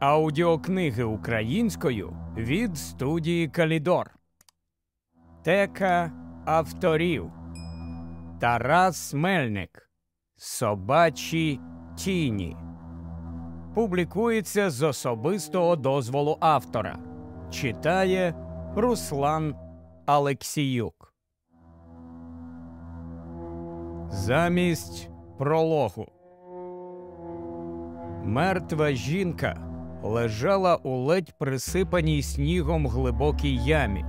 Аудіокниги українською від студії Калідор. Тека авторів Тарас Мельник. Собачі тіні. Публікується з особистого дозволу автора. Читає Руслан Алексіюк. Замість прологу. Мертва жінка лежала у ледь присипаній снігом глибокій ямі.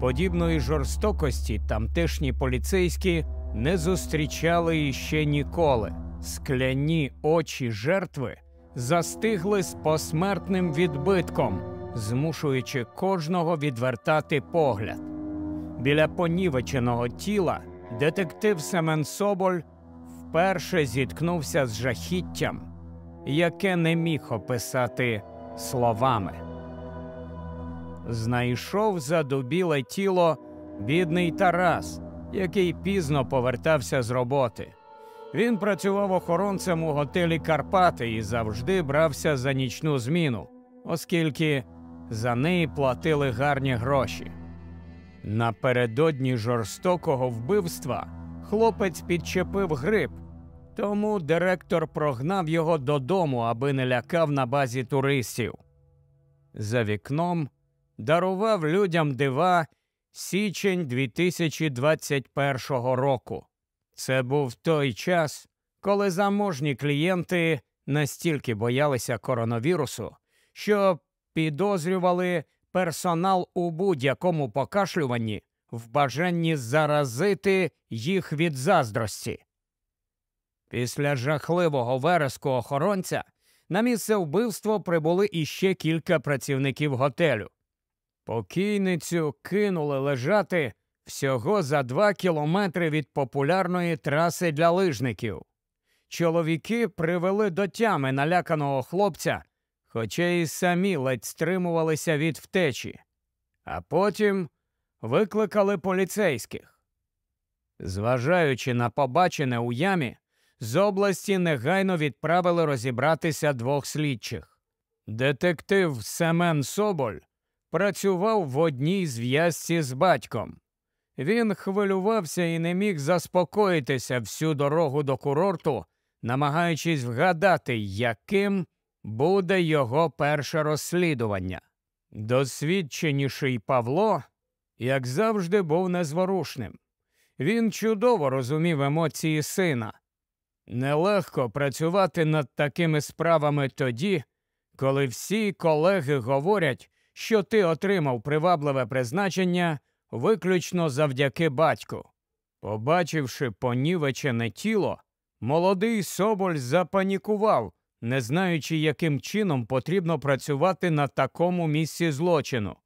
Подібної жорстокості тамтешні поліцейські не зустрічали іще ніколи. Скляні очі жертви застигли з посмертним відбитком, змушуючи кожного відвертати погляд. Біля понівеченого тіла детектив Семен Соболь вперше зіткнувся з жахіттям, яке не міг описати словами. Знайшов задубіле тіло бідний Тарас, який пізно повертався з роботи. Він працював охоронцем у готелі Карпати і завжди брався за нічну зміну, оскільки за неї платили гарні гроші. Напередодні жорстокого вбивства хлопець підчепив грип, тому директор прогнав його додому, аби не лякав на базі туристів. За вікном дарував людям дива січень 2021 року. Це був той час, коли заможні клієнти настільки боялися коронавірусу, що підозрювали персонал у будь-якому покашлюванні в бажанні заразити їх від заздрості. Після жахливого вереску охоронця на місце вбивства прибули іще кілька працівників готелю. Покійницю кинули лежати всього за два кілометри від популярної траси для лижників. Чоловіки привели до тями наляканого хлопця, хоча й самі ледь стримувалися від втечі, а потім викликали поліцейських. Зважаючи на побачене у ямі, з області негайно відправили розібратися двох слідчих. Детектив Семен Соболь працював в одній зв'язці з батьком. Він хвилювався і не міг заспокоїтися всю дорогу до курорту, намагаючись вгадати, яким буде його перше розслідування. Досвідченіший Павло, як завжди, був незворушним. Він чудово розумів емоції сина. Нелегко працювати над такими справами тоді, коли всі колеги говорять, що ти отримав привабливе призначення виключно завдяки батьку. Побачивши понівечене тіло, молодий Соболь запанікував, не знаючи, яким чином потрібно працювати на такому місці злочину.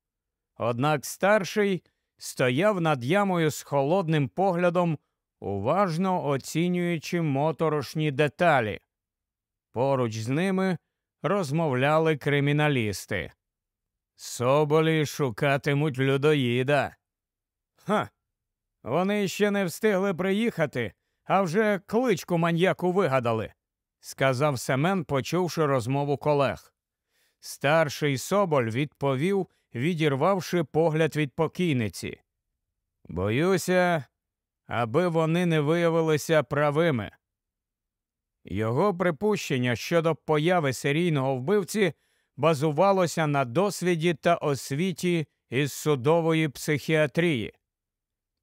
Однак старший стояв над ямою з холодним поглядом, уважно оцінюючи моторошні деталі. Поруч з ними розмовляли криміналісти. Соболі шукатимуть людоїда. Ха. Вони ще не встигли приїхати, а вже кличку маньяку вигадали, сказав Семен, почувши розмову колег. Старший Соболь відповів, відірвавши погляд від покійниці. Боюся, аби вони не виявилися правими. Його припущення щодо появи серійного вбивці базувалося на досвіді та освіті із судової психіатрії.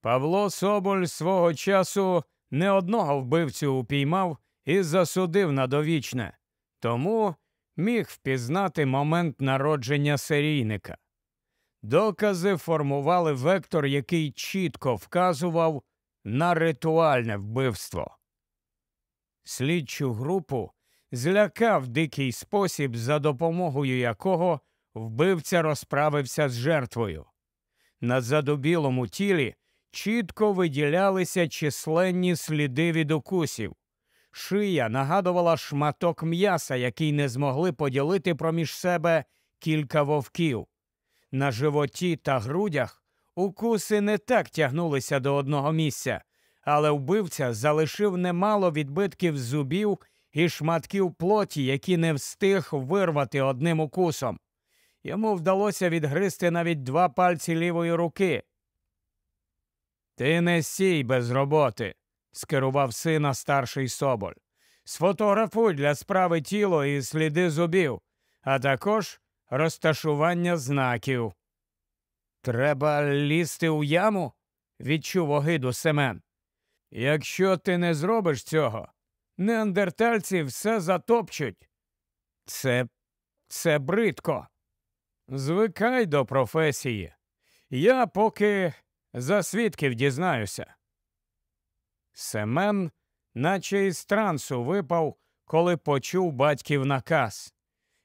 Павло Соболь свого часу не одного вбивцю упіймав і засудив на довічне, тому міг впізнати момент народження серійника. Докази формували вектор, який чітко вказував на ритуальне вбивство. Слідчу групу злякав дикий спосіб, за допомогою якого вбивця розправився з жертвою. На задубілому тілі чітко виділялися численні сліди від укусів. Шия нагадувала шматок м'яса, який не змогли поділити проміж себе кілька вовків. На животі та грудях укуси не так тягнулися до одного місця, але вбивця залишив немало відбитків зубів і шматків плоті, які не встиг вирвати одним укусом. Йому вдалося відгризти навіть два пальці лівої руки. Ти не сій без роботи, скерував сина старший Соболь. Сфотографуй для справи тіло і сліди зубів, а також розташування знаків. Треба лізти у яму? відчув огиду Семен. Якщо ти не зробиш цього, неандертальці все затопчуть. Це це бридко. Звикай до професії. Я поки за свідків дізнаюся. Семен, наче із трансу, випав, коли почув батьків наказ.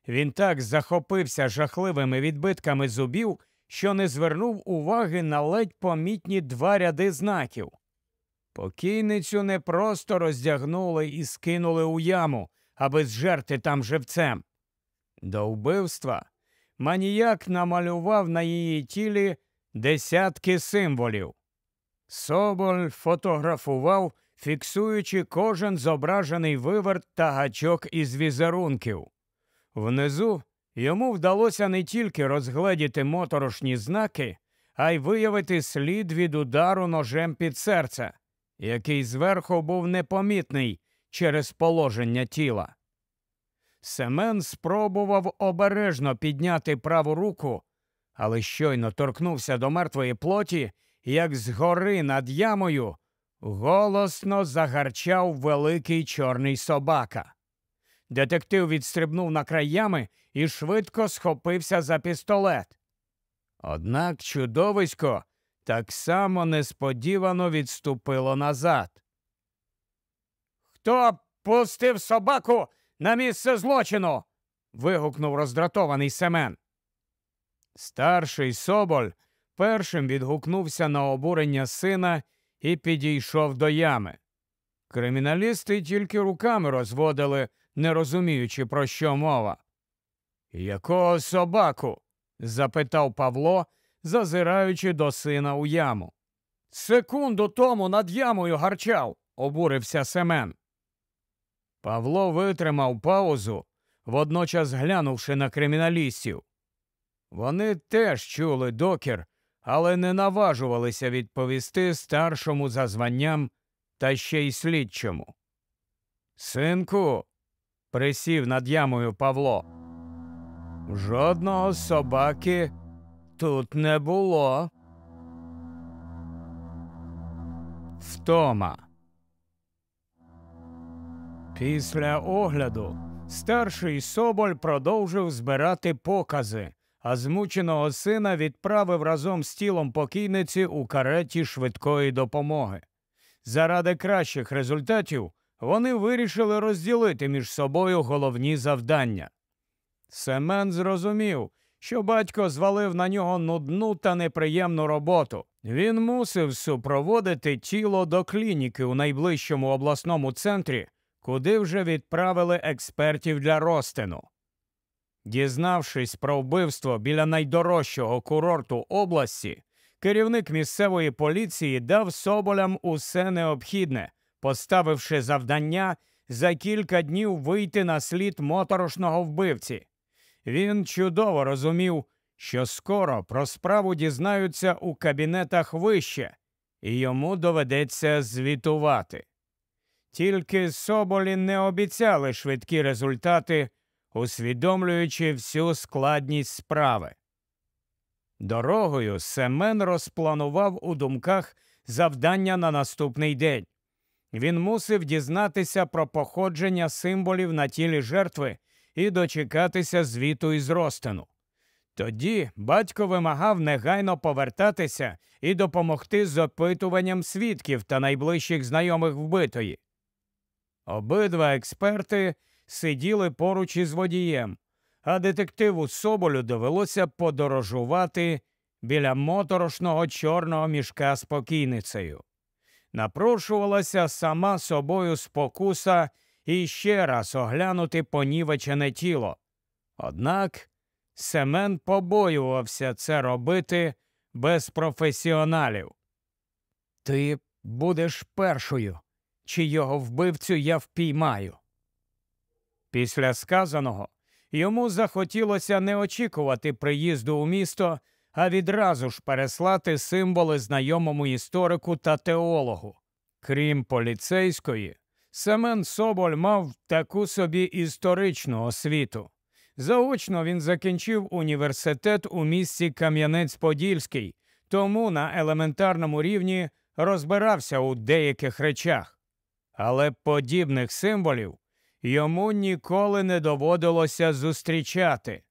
Він так захопився жахливими відбитками зубів, що не звернув уваги на ледь помітні два ряди знаків. Покійницю не просто роздягнули і скинули у яму, аби зжерти там живцем. До вбивства маніяк намалював на її тілі десятки символів. Соболь фотографував, фіксуючи кожен зображений виверт та гачок із візерунків. Внизу йому вдалося не тільки розгледіти моторошні знаки, а й виявити слід від удару ножем під серце, який зверху був непомітний через положення тіла. Семен спробував обережно підняти праву руку, але щойно торкнувся до мертвої плоті, як згори над ямою голосно загарчав великий чорний собака. Детектив відстрибнув на край ями і швидко схопився за пістолет. Однак чудовисько так само несподівано відступило назад. Хто пустив собаку на місце злочину? вигукнув роздратований Семен. Старший Соболь першим відгукнувся на обурення сина і підійшов до ями. Криміналісти тільки руками розводили, не розуміючи, про що мова. Якого собаку? запитав Павло, зазираючи до сина у яму. Секунду тому над ямою гарчав, обурився Семен. Павло витримав паузу, водночас глянувши на криміналістів. Вони теж чули докір, але не наважувалися відповісти старшому за званням та ще й слідчому. Синку, присів над ямою Павло. Жодного собаки тут не було. Втома. Після огляду старший Соболь продовжив збирати покази, а змученого сина відправив разом з тілом покійниці у кареті швидкої допомоги. Заради кращих результатів вони вирішили розділити між собою головні завдання. Семен зрозумів, що батько звалив на нього нудну та неприємну роботу. Він мусив супроводити тіло до клініки у найближчому обласному центрі, куди вже відправили експертів для розтину. Дізнавшись про вбивство біля найдорожчого курорту області, керівник місцевої поліції дав соболям усе необхідне, поставивши завдання за кілька днів вийти на слід моторошного вбивці. Він чудово розумів, що скоро про справу дізнаються у кабінетах вище, і йому доведеться звітувати. Тільки Соболі не обіцяли швидкі результати, усвідомлюючи всю складність справи. Дорогою Семен розпланував у думках завдання на наступний день. Він мусив дізнатися про походження символів на тілі жертви і дочекатися звіту із розтину. Тоді батько вимагав негайно повертатися і допомогти з опитуванням свідків та найближчих знайомих вбитої. Обидва експерти сиділи поруч із водієм, а детективу Соболю довелося подорожувати біля моторошного чорного мішка з покійницею. Напрошувалася сама собою спокуса і ще раз оглянути понівечене тіло. Однак Семен побоювався це робити без професіоналів. Ти будеш першою, чи його вбивцю я впіймаю. Після сказаного йому захотілося не очікувати приїзду у місто, а відразу ж переслати символи знайомому історику та теологу. Крім поліцейської, Семен Соболь мав таку собі історичну освіту. Заочно він закінчив університет у місті Кам'янець-Подільський, тому на елементарному рівні розбирався у деяких речах. Але подібних символів йому ніколи не доводилося зустрічати.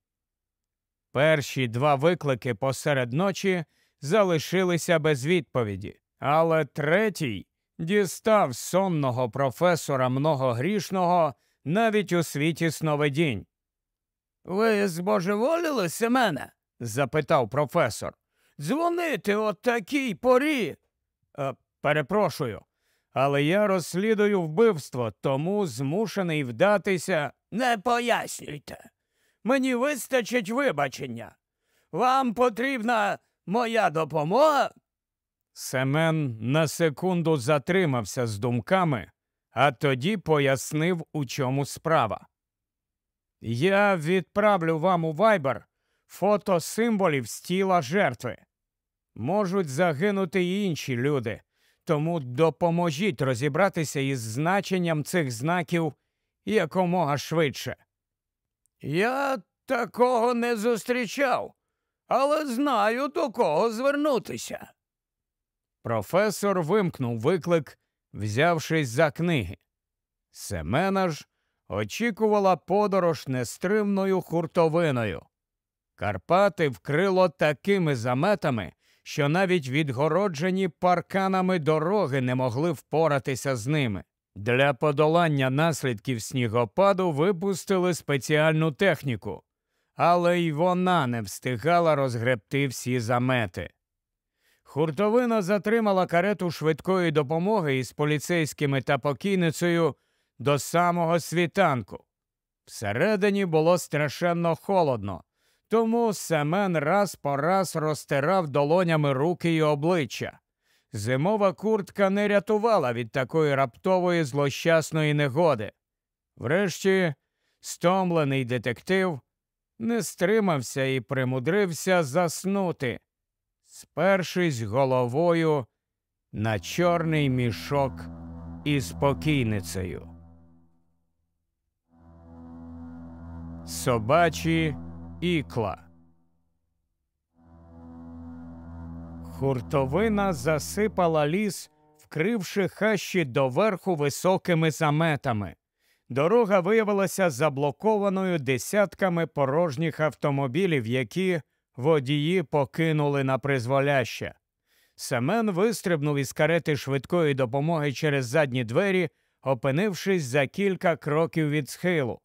Перші два виклики посеред ночі залишилися без відповіді, але третій дістав сонного професора многогрішного навіть у світі сновидінь. Ви збожеволіли Семене? запитав професор. Дзвонити о такій порі. Е, перепрошую, але я розслідую вбивство, тому змушений вдатися. Не пояснюйте. Мені вистачить вибачення. Вам потрібна моя допомога. Семен на секунду затримався з думками, а тоді пояснив, у чому справа. Я відправлю вам у вайбер фото символів з тіла жертви. Можуть загинути й інші люди, тому допоможіть розібратися із значенням цих знаків якомога швидше. Я такого не зустрічав, але знаю, до кого звернутися. Професор вимкнув виклик, взявшись за книги. Семена ж очікувала подорож нестримною хуртовиною. Карпати вкрило такими заметами, що навіть відгороджені парканами дороги не могли впоратися з ними. Для подолання наслідків снігопаду випустили спеціальну техніку, але й вона не встигала розгребти всі замети. Хуртовина затримала карету швидкої допомоги із поліцейськими та покійницею до самого світанку. Всередині було страшенно холодно, тому Семен раз по раз розтирав долонями руки й обличчя. Зимова куртка не рятувала від такої раптової злощасної негоди. Врешті, стомлений детектив не стримався і примудрився заснути, спершись головою на чорний мішок із покійницею. Собачі ікла. Хуртовина засипала ліс, вкривши хащі доверху високими заметами. Дорога виявилася заблокованою десятками порожніх автомобілів, які водії покинули на призволяще. Семен вистрибнув із карети швидкої допомоги через задні двері, опинившись за кілька кроків від схилу.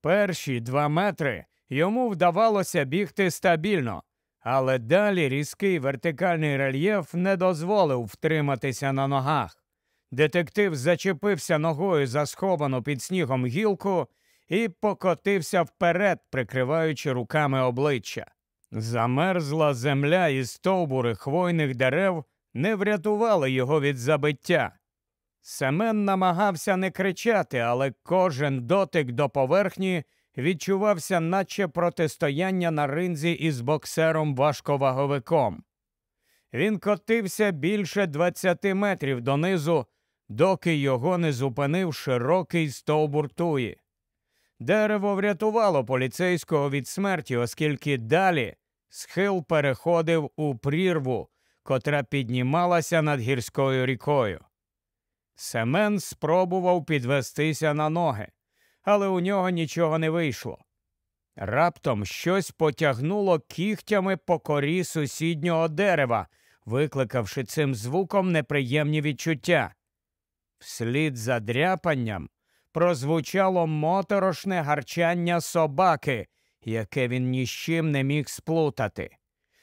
Перші два метри йому вдавалося бігти стабільно, але далі різкий вертикальний рельєф не дозволив втриматися на ногах. Детектив зачепився ногою за сховану під снігом гілку і покотився вперед, прикриваючи руками обличчя. Замерзла земля і стовбури хвойних дерев не врятували його від забиття. Семен намагався не кричати, але кожен дотик до поверхні відчувався, наче протистояння на ринзі із боксером важковаговиком. Він котився більше 20 метрів донизу, доки його не зупинив широкий стовбур туї. Дерево врятувало поліцейського від смерті, оскільки далі схил переходив у прірву, котра піднімалася над гірською рікою. Семен спробував підвестися на ноги, але у нього нічого не вийшло. Раптом щось потягнуло кігтями по корі сусіднього дерева, викликавши цим звуком неприємні відчуття. Вслід за дряпанням прозвучало моторошне гарчання собаки, яке він ні з чим не міг сплутати.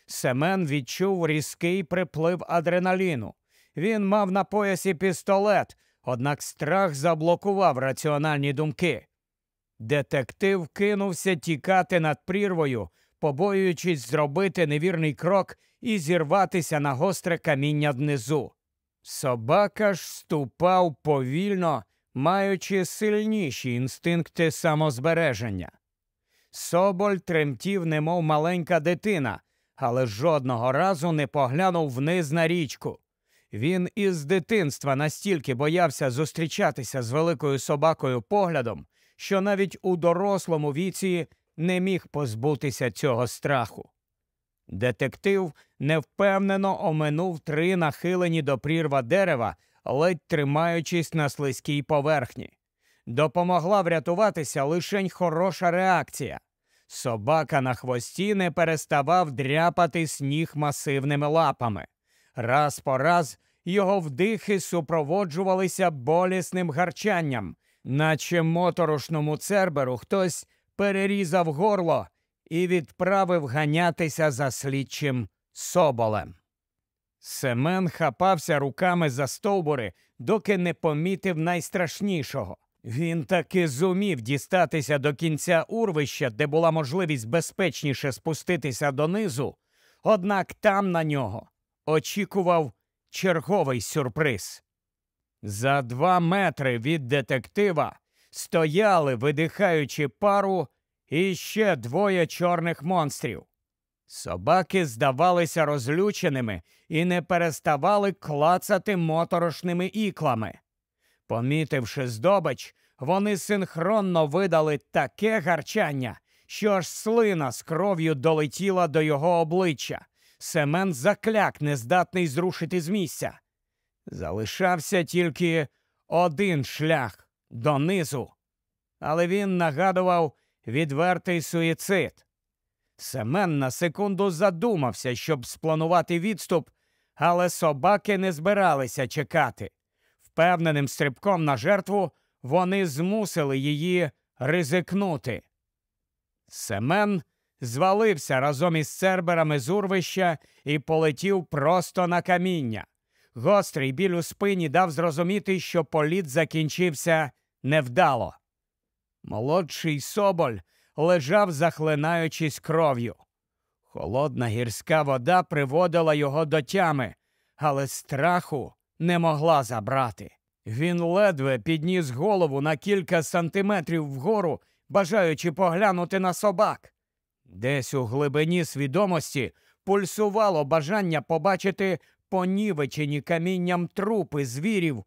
Семен відчув різкий приплив адреналіну. Він мав на поясі пістолет, однак страх заблокував раціональні думки. Детектив кинувся тікати над прірвою, побоюючись зробити невірний крок і зірватися на гостре каміння внизу. Собака ж ступав повільно, маючи сильніші інстинкти самозбереження. Соболь тремтів, немов маленька дитина, але жодного разу не поглянув вниз на річку. Він із дитинства настільки боявся зустрічатися з великою собакою поглядом, що навіть у дорослому віці не міг позбутися цього страху. Детектив невпевнено оминув три нахилені до прірва дерева, ледь тримаючись на слизькій поверхні. Допомогла врятуватися лишень хороша реакція. Собака на хвості не переставав дряпати сніг масивними лапами. Раз по раз його вдихи супроводжувалися болісним гарчанням, наче моторошному церберу хтось перерізав горло і відправив ганятися за слідчим соболем. Семен хапався руками за стовбури, доки не помітив найстрашнішого. Він таки зумів дістатися до кінця урвища, де була можливість безпечніше спуститися донизу, однак там на нього очікував черговий сюрприз. За два метри від детектива стояли, видихаючи пару, іще двоє чорних монстрів. Собаки здавалися розлюченими і не переставали клацати моторошними іклами. Помітивши здобич, вони синхронно видали таке гарчання, що аж слина з кров'ю долетіла до його обличчя. Семен закляк, нездатний зрушити з місця. Залишався тільки один шлях донизу, але він нагадував відвертий суїцид. Семен на секунду задумався, щоб спланувати відступ, але собаки не збиралися чекати. Впевненим стрибком на жертву вони змусили її ризикнути. Семен звалився разом із церберами з урвища і полетів просто на каміння. Гострий біль у спині дав зрозуміти, що політ закінчився невдало. Молодший соболь лежав, захлинаючись кров'ю. Холодна гірська вода приводила його до тями, але страху не могла забрати. Він ледве підніс голову на кілька сантиметрів вгору, бажаючи поглянути на собак. Десь у глибині свідомості пульсувало бажання побачити понівечені камінням трупи звірів,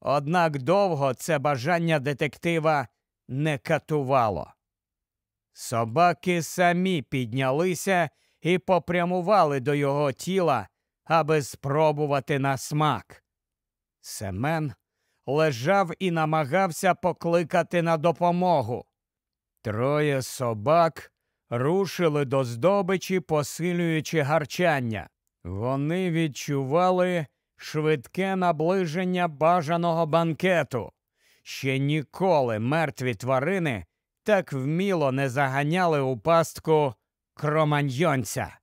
однак довго це бажання детектива не катувало. Собаки самі піднялися і попрямували до його тіла, аби спробувати на смак. Семен лежав і намагався покликати на допомогу. Троє собак рушили до здобичі, посилюючи гарчання. Вони відчували швидке наближення бажаного банкету. Ще ніколи мертві тварини так вміло не заганяли у пастку кроманьйонця.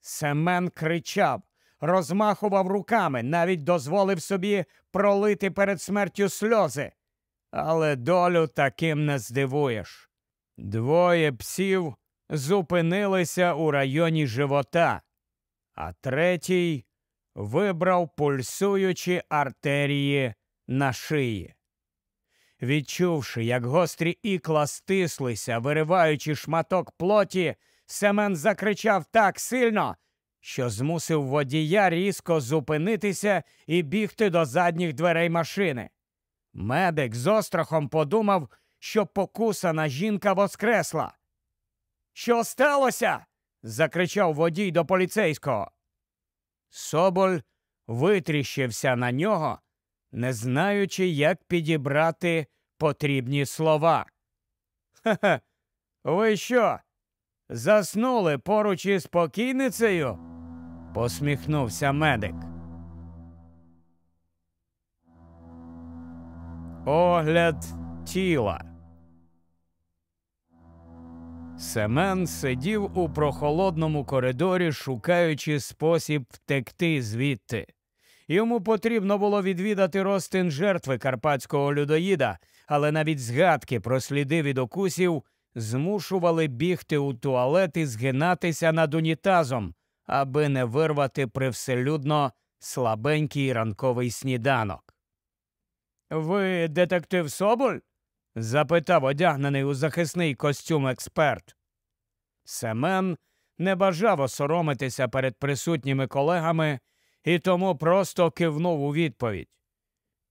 Семен кричав, розмахував руками, навіть дозволив собі пролити перед смертю сльози. Але долю таким не здивуєш. Двоє псів зупинилися у районі живота, а третій вибрав пульсуючі артерії на шиї. Відчувши, як гострі ікла стислися, вириваючи шматок плоті, Семен закричав так сильно, що змусив водія різко зупинитися і бігти до задніх дверей машини. Медик з острахом подумав, що покусана жінка воскресла. Що сталося? Закричав водій до поліцейського. Соболь витріщився на нього, не знаючи, як підібрати потрібні слова. Ха-ха, ви що? Заснули поруч із покійницею? посміхнувся медик. Огляд тіла. Семен сидів у прохолодному коридорі, шукаючи спосіб втекти звідти. Йому потрібно було відвідати розтин жертви карпатського людоїда, але навіть згадки про сліди від окусів змушували бігти у туалет і згинатися над унітазом, аби не вирвати привселюдно слабенький ранковий сніданок. Ви детектив Соболь? Запитав одягнений у захисний костюм експерт. Семен не бажав осоромитися перед присутніми колегами і тому просто кивнув у відповідь.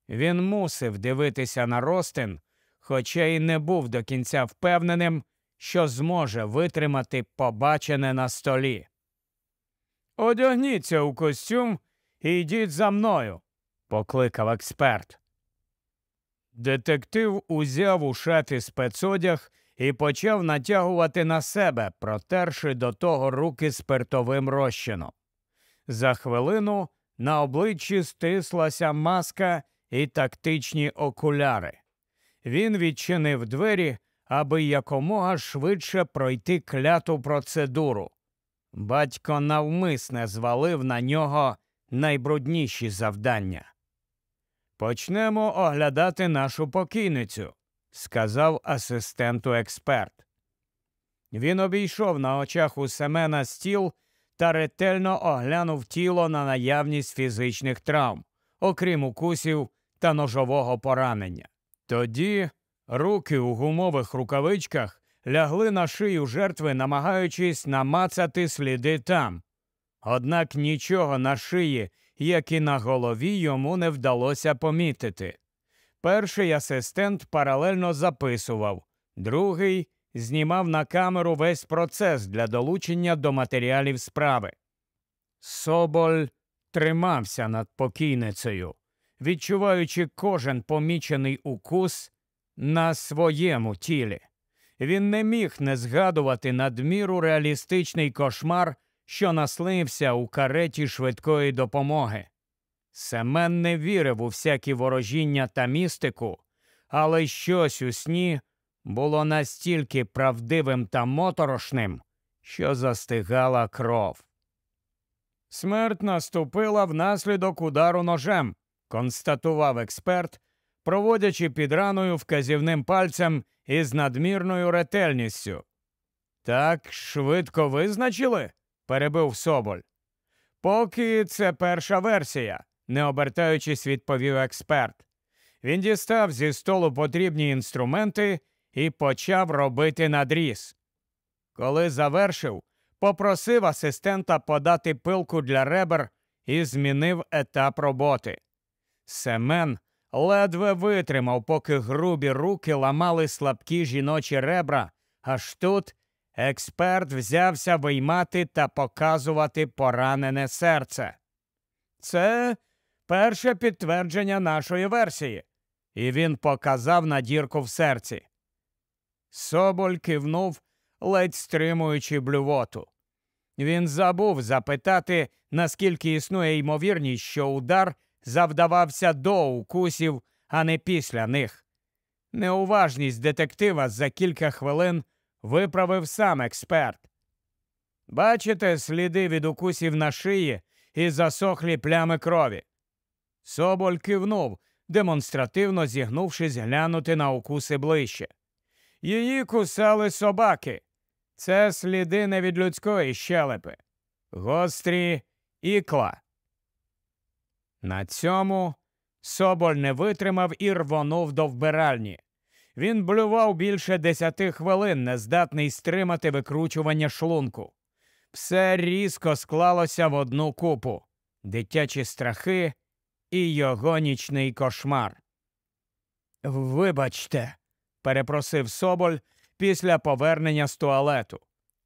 Він мусив дивитися на Ростин, хоча й не був до кінця впевненим, що зможе витримати побачене на столі. Одягніться у костюм і йдіть за мною, покликав експерт. Детектив узяв у шафі спецодяг і почав натягувати на себе, протерши до того руки спиртовим розчином. За хвилину на обличчі стислася маска і тактичні окуляри. Він відчинив двері, аби якомога швидше пройти кляту процедуру. Батько навмисне звалив на нього найбрудніші завдання. Почнемо оглядати нашу покійницю, сказав асистенту експерт. Він обійшов на очах у Семена стіл та ретельно оглянув тіло на наявність фізичних травм, окрім укусів та ножового поранення. Тоді руки у гумових рукавичках лягли на шию жертви, намагаючись намацати сліди там. Однак нічого на шиї, як і на голові, йому не вдалося помітити. Перший асистент паралельно записував, другий знімав на камеру весь процес для долучення до матеріалів справи. Соболь тримався над покійницею, відчуваючи кожен помічений укус на своєму тілі. Він не міг не згадувати надміру реалістичний кошмар, що наснився у кареті швидкої допомоги. Семен не вірив у всякі ворожіння та містику, але щось у сні було настільки правдивим та моторошним, що застигала кров. Смерть наступила внаслідок удару ножем, констатував експерт, проводячи під раною вказівним пальцем із надмірною ретельністю. Так швидко визначили? Перебив Соболь. Поки це перша версія, не обертаючись, відповів експерт. Він дістав зі столу потрібні інструменти і почав робити надріз. Коли завершив, попросив асистента подати пилку для ребер і змінив етап роботи. Семен ледве витримав, поки грубі руки ламали слабкі жіночі ребра, аж тут експерт взявся виймати та показувати поранене серце. Це перше підтвердження нашої версії, і він показав на дірку в серці. Соболь кивнув, ледь стримуючи блювоту. Він забув запитати, наскільки існує ймовірність, що удар завдавався до укусів, а не після них. Неуважність детектива за кілька хвилин виправив сам експерт. Бачите сліди від укусів на шиї і засохлі плями крові. Соболь кивнув, демонстративно зігнувшись глянути на укуси ближче. Її кусали собаки. Це сліди не від людської щелепи. Гострі ікла. На цьому Соболь не витримав і рвонув до вбиральні. Він блював більше десяти хвилин, нездатний стримати викручування шлунку. Все різко склалося в одну купу дитячі страхи і його нічний кошмар. Вибачте, перепросив Соболь після повернення з туалету.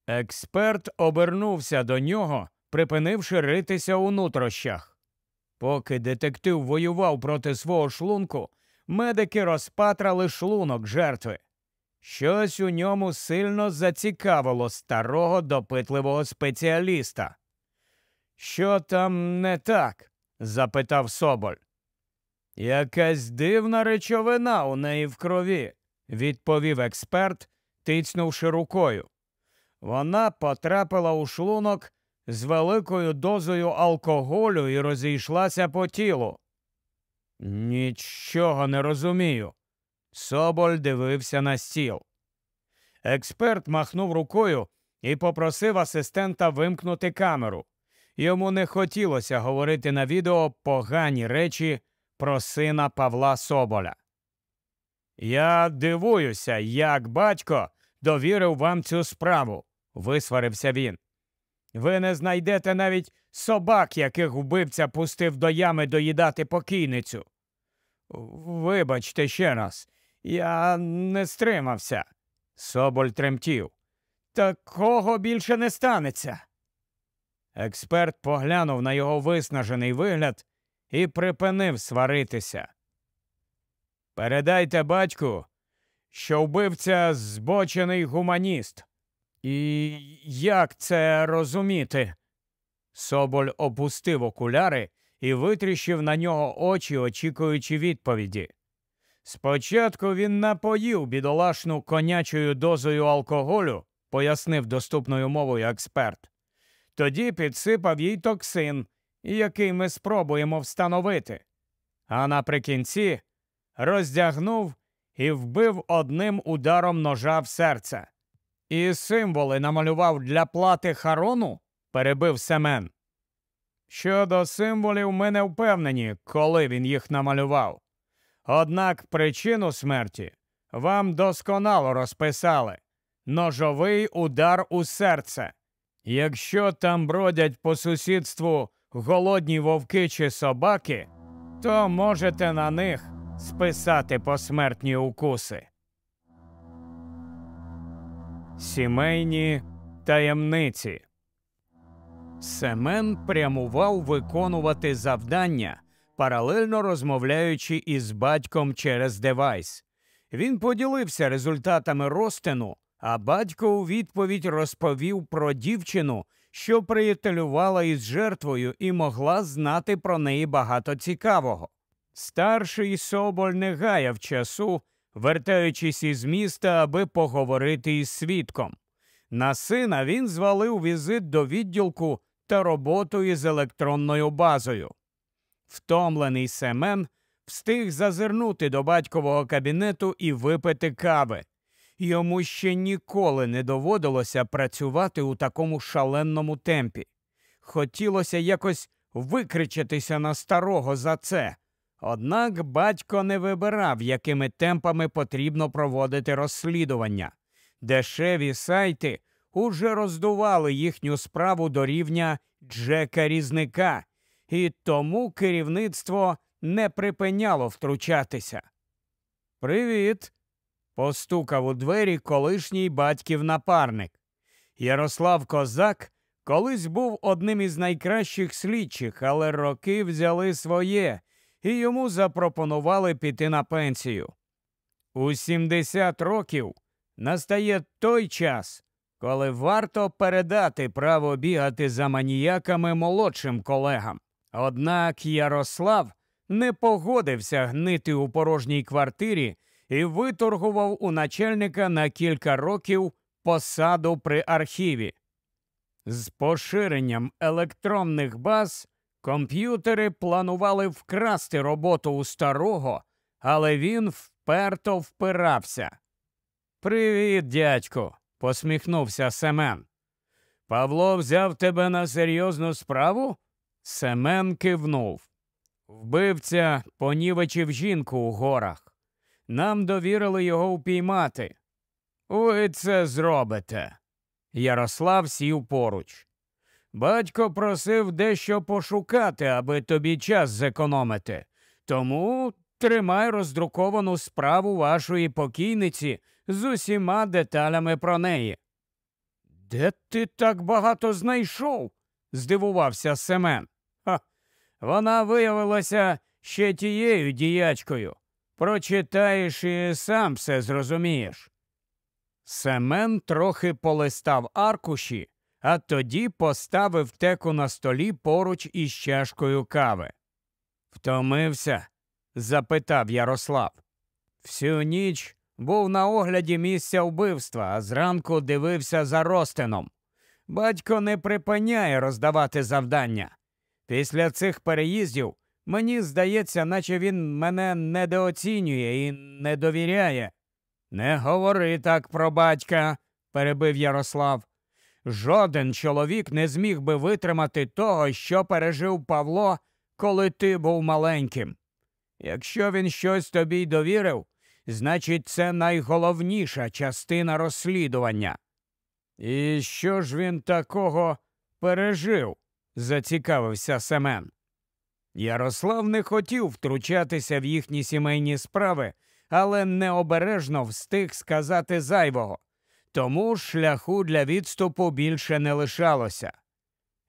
Експерт обернувся до нього, припинивши ритися у нутрощах. Поки детектив воював проти свого шлунку, медики розпатрали шлунок жертви. Щось у ньому сильно зацікавило старого допитливого спеціаліста. Що там не так? запитав Соболь. Якась дивна речовина у неї в крові, відповів експерт, тицнувши рукою. Вона потрапила у шлунок з великою дозою алкоголю і розійшлася по тілу. Нічого не розумію. Соболь дивився на стіл. Експерт махнув рукою і попросив асистента вимкнути камеру. Йому не хотілося говорити на відео погані речі про сина Павла Соболя. Я дивуюся, як батько довірив вам цю справу, висварився він. Ви не знайдете навіть собак, яких вбивця пустив до ями доїдати покійницю. Вибачте ще раз, я не стримався. Соболь тремтів. Такого більше не станеться. Експерт поглянув на його виснажений вигляд і припинив сваритися. Передайте батьку, що вбивця збочений гуманіст. І як це розуміти? Соболь опустив окуляри і витріщив на нього очі, очікуючи відповіді. Спочатку він напоїв бідолашну конячою дозою алкоголю, пояснив доступною мовою експерт. Тоді підсипав їй токсин, який ми спробуємо встановити. А наприкінці роздягнув і вбив одним ударом ножа в серце. І символи намалював для плати харону? перебив Семен. Щодо символів, ми не впевнені, коли він їх намалював. Однак причину смерті вам досконало розписали ножовий удар у серце. Якщо там бродять по сусідству голодні вовки чи собаки, то можете на них списати посмертні укуси. Сімейні таємниці. Семен прямував виконувати завдання, паралельно розмовляючи із батьком через девайс. Він поділився результатами розтину, а батько у відповідь розповів про дівчину, що приятелювала із жертвою і могла знати про неї багато цікавого. Старший Соболь не гаяв часу, вертаючись із міста, аби поговорити із свідком. На сина він звалив візит до відділку та роботу із електронною базою. Втомлений Семен встиг зазирнути до батькового кабінету і випити кави. Йому ще ніколи не доводилося працювати у такому шаленому темпі. Хотілося якось викричатися на старого за це. Однак батько не вибирав, якими темпами потрібно проводити розслідування. Дешеві сайти уже роздували їхню справу до рівня Джека Різника, і тому керівництво не припиняло втручатися. Привіт. постукав у двері колишній батьків напарник. Ярослав Козак колись був одним із найкращих слідчих, але роки взяли своє, і йому запропонували піти на пенсію. У 70 років настає той час, коли варто передати право бігати за маніяками молодшим колегам. Однак Ярослав не погодився гнити у порожній квартирі і виторгував у начальника на кілька років посаду при архіві. З поширенням електронних баз комп'ютери планували вкрасти роботу у старого, але він вперто впирався. Привіт, дядько, посміхнувся Семен. Павло взяв тебе на серйозну справу? Семен кивнув. Вбивця понівечив жінку у горах. Нам довірили його упіймати. Ви це зробите. Ярослав сів поруч. Батько просив дещо пошукати, аби тобі час зекономити. Тому тримай роздруковану справу вашої покійниці з усіма деталями про неї. Де ти так багато знайшов? здивувався Семен. Ха, Вона виявилася ще тією діячкою. Прочитаєш і сам все зрозумієш. Семен трохи полистав аркуші, а тоді поставив теку на столі поруч із чашкою кави. Втомився? запитав Ярослав. Всю ніч був на огляді місця вбивства, а зранку дивився за розтином. Батько не припиняє роздавати завдання. Після цих переїздів мені здається, наче він мене недооцінює і не довіряє. Не говори так про батька, перебив Ярослав. Жоден чоловік не зміг би витримати того, що пережив Павло, коли ти був маленьким. Якщо він щось тобі й довірив, значить, це найголовніша частина розслідування. І що ж він такого пережив? зацікавився Семен. Ярослав не хотів втручатися в їхні сімейні справи, але необережно встиг сказати зайвого. Тому шляху для відступу більше не лишалося.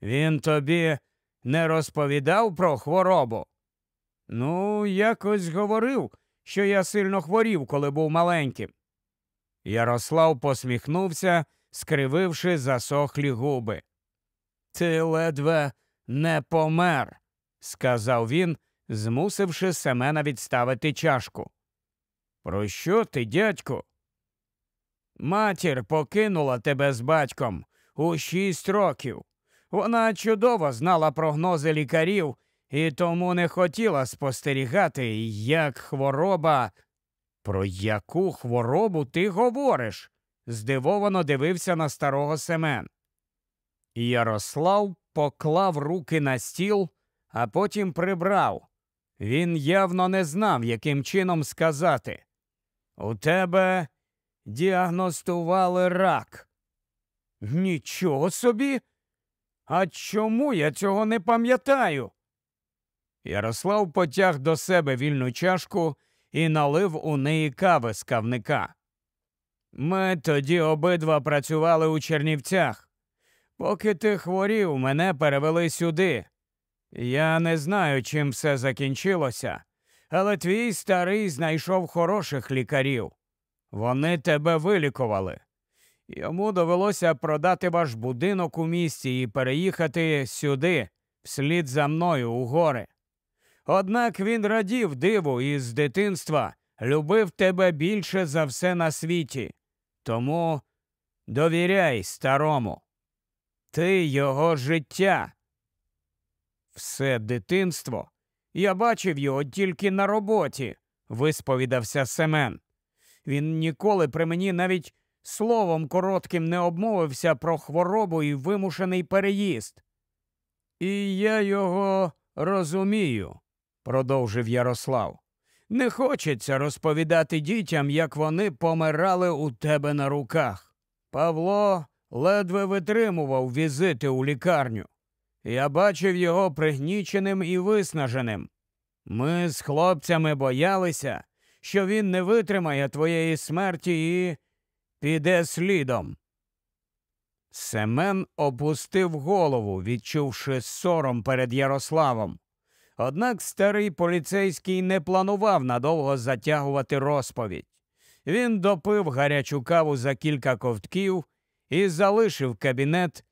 Він тобі не розповідав про хворобу? Ну, якось говорив, що я сильно хворів, коли був маленьким. Ярослав посміхнувся, скрививши засохлі губи. Ти ледве не помер, сказав він, змусивши Семена відставити чашку. Про що ти, дядьку? Матір покинула тебе з батьком у шість років. Вона чудово знала прогнози лікарів і тому не хотіла спостерігати, як хвороба. Про яку хворобу ти говориш? здивовано дивився на старого Семен. Ярослав поклав руки на стіл, а потім прибрав. Він явно не знав, яким чином сказати. У тебе діагностували рак. Нічого собі. А чому я цього не пам'ятаю? Ярослав потяг до себе вільну чашку і налив у неї кави з кавника. Ми тоді обидва працювали у Чернівцях. Поки ти хворів, мене перевели сюди. Я не знаю, чим все закінчилося, але твій старий знайшов хороших лікарів. Вони тебе вилікували. Йому довелося продати ваш будинок у місті і переїхати сюди, вслід за мною у гори. Однак він радів диву і з дитинства любив тебе більше за все на світі. Тому довіряй старому. Ти його життя. Все дитинство. Я бачив його тільки на роботі, висповідався Семен. Він ніколи при мені навіть словом коротким не обмовився про хворобу і вимушений переїзд. І я його розумію, продовжив Ярослав. Не хочеться розповідати дітям, як вони помирали у тебе на руках. Павло ледве витримував візити у лікарню. Я бачив його пригніченим і виснаженим. Ми з хлопцями боялися, що він не витримає твоєї смерті і піде слідом. Семен опустив голову, відчувши сором перед Ярославом. Однак старий поліцейський не планував надовго затягувати розповідь. Він допив гарячу каву за кілька ковтків і залишив кабінет,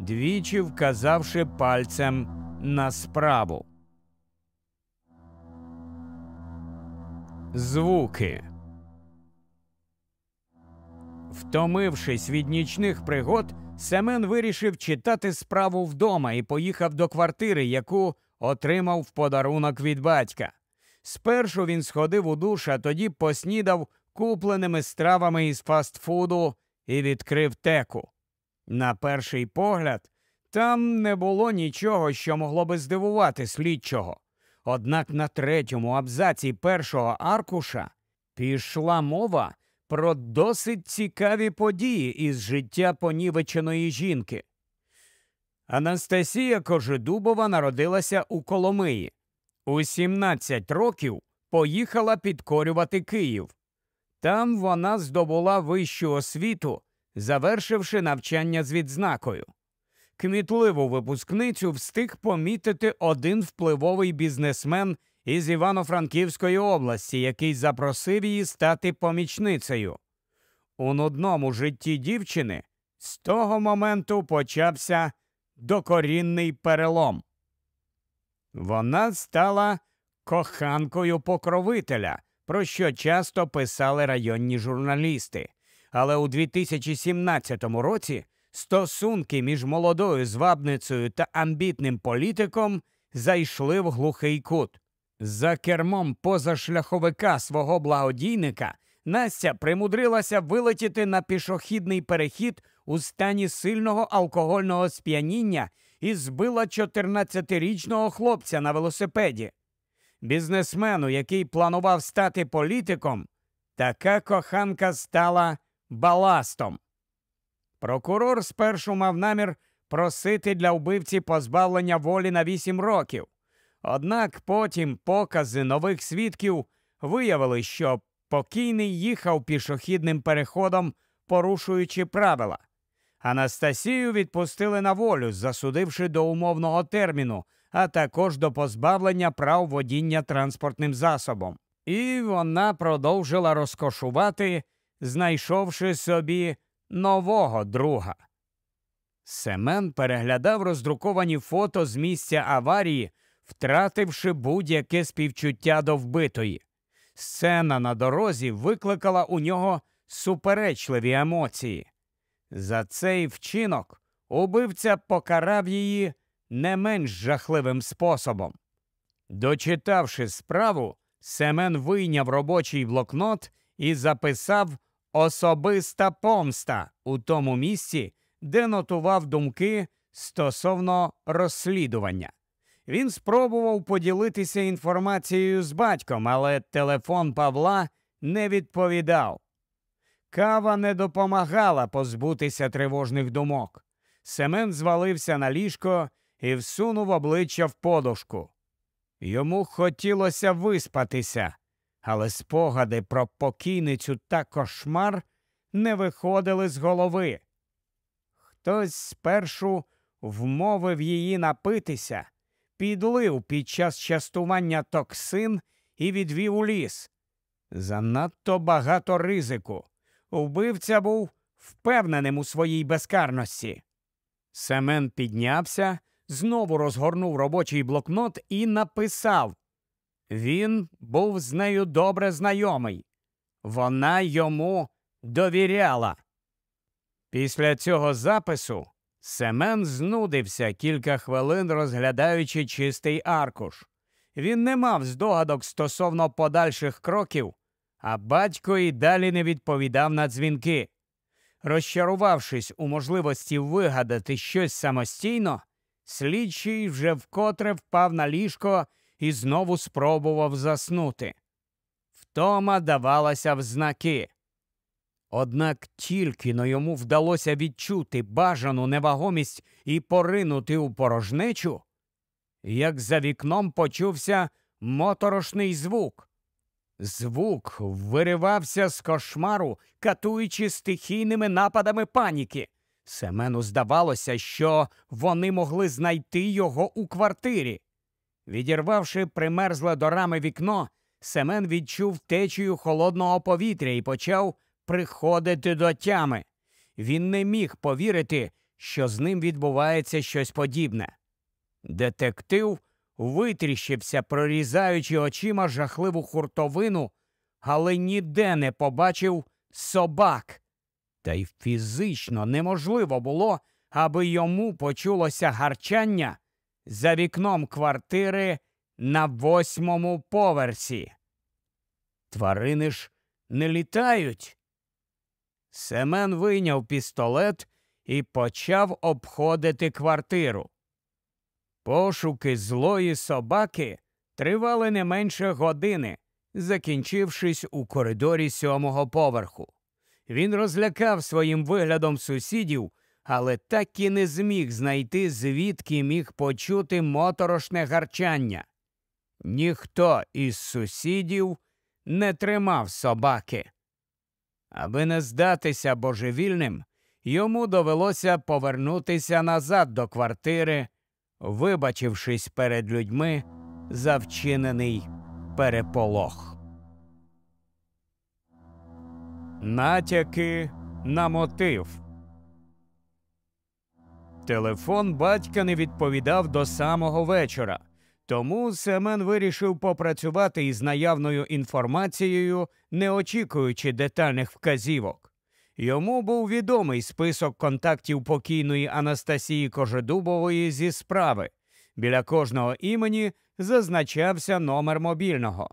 двічі вказавши пальцем на справу. Звуки. Втомившись від нічних пригод, Семен вирішив читати справу вдома і поїхав до квартири, яку отримав в подарунок від батька. Спершу він сходив у душ, а тоді поснідав купленими стравами із фастфуду і відкрив теку. На перший погляд, там не було нічого, що могло би здивувати слідчого. Однак на третьому абзаці першого аркуша пішла мова про досить цікаві події із життя понівеченої жінки. Анастасія Кожедубова народилася у Коломиї. У 17 років поїхала підкорювати Київ. Там вона здобула вищу освіту, завершивши навчання з відзнакою. Кмітливу випускницю встиг помітити один впливовий бізнесмен із Івано-Франківської області, який запросив її стати помічницею. У нудному житті дівчини з того моменту почався докорінний перелом. Вона стала коханкою покровителя, про що часто писали районні журналісти. Але у 2017 році стосунки між молодою звабницею та амбітним політиком зайшли в глухий кут. За кермом позашляховика свого благодійника Настя примудрилася вилетіти на пішохідний перехід у стані сильного алкогольного сп'яніння і збила 14-річного хлопця на велосипеді. Бізнесмену, який планував стати політиком, така коханка стала баластом. Прокурор спершу мав намір просити для вбивці позбавлення волі на 8 років. Однак потім покази нових свідків виявили, що покійний їхав пішохідним переходом, порушуючи правила. Анастасію відпустили на волю, засудивши до умовного терміну, а також до позбавлення прав водіння транспортним засобом. І вона продовжила розкошувати, знайшовши собі нового друга. Семен переглядав роздруковані фото з місця аварії, втративши будь-яке співчуття до вбитої. Сцена на дорозі викликала у нього суперечливі емоції. За цей вчинок убивця покарав її не менш жахливим способом. Дочитавши справу, Семен вийняв робочий блокнот і записав особиста помста у тому місці, де нотував думки стосовно розслідування. Він спробував поділитися інформацією з батьком, але телефон Павла не відповідав. Кава не допомагала позбутися тривожних думок. Семен звалився на ліжко і всунув обличчя в подушку. Йому хотілося виспатися, але спогади про покійницю та кошмар не виходили з голови. Хтось спершу вмовив її напитися, підлив під час частування токсин і відвів у ліс. Занадто багато ризику. Вбивця був впевненим у своїй безкарності. Семен піднявся, знову розгорнув робочий блокнот і написав він був з нею добре знайомий. Вона йому довіряла. Після цього запису Семен знудився кілька хвилин, розглядаючи чистий аркуш. Він не мав здогадок стосовно подальших кроків, а батько і далі не відповідав на дзвінки. Розчарувавшись у можливості вигадати щось самостійно, слідчий вже вкотре впав на ліжко і знову спробував заснути. Втома давалася в знаки. Однак тільки но йому вдалося відчути бажану невагомість і поринути у порожнечу, як за вікном почувся моторошний звук. Звук виривався з кошмару, катуючи стихійними нападами паніки. Семену здавалося, що вони могли знайти його у квартирі. Відірвавши примерзле до рами вікно, Семен відчув течію холодного повітря і почав приходити до тями. Він не міг повірити, що з ним відбувається щось подібне. Детектив витріщився, прорізаючи очима жахливу хуртовину, але ніде не побачив собак. Та й фізично неможливо було, аби йому почулося гарчання за вікном квартири на восьмому поверсі. Тварини ж не літають. Семен вийняв пістолет і почав обходити квартиру. Пошуки злої собаки тривали не менше години, закінчившись у коридорі сьомого поверху. Він розлякав своїм виглядом сусідів, але так і не зміг знайти, звідки міг почути моторошне гарчання. Ніхто із сусідів не тримав собаки. Аби не здатися божевільним, йому довелося повернутися назад до квартири, вибачившись перед людьми за вчинений переполох. Натяки на мотив. Телефон батька не відповідав до самого вечора, тому Семен вирішив попрацювати із наявною інформацією, не очікуючи детальних вказівок. Йому був відомий список контактів покійної Анастасії Кожедубової зі справи. Біля кожного імені зазначався номер мобільного.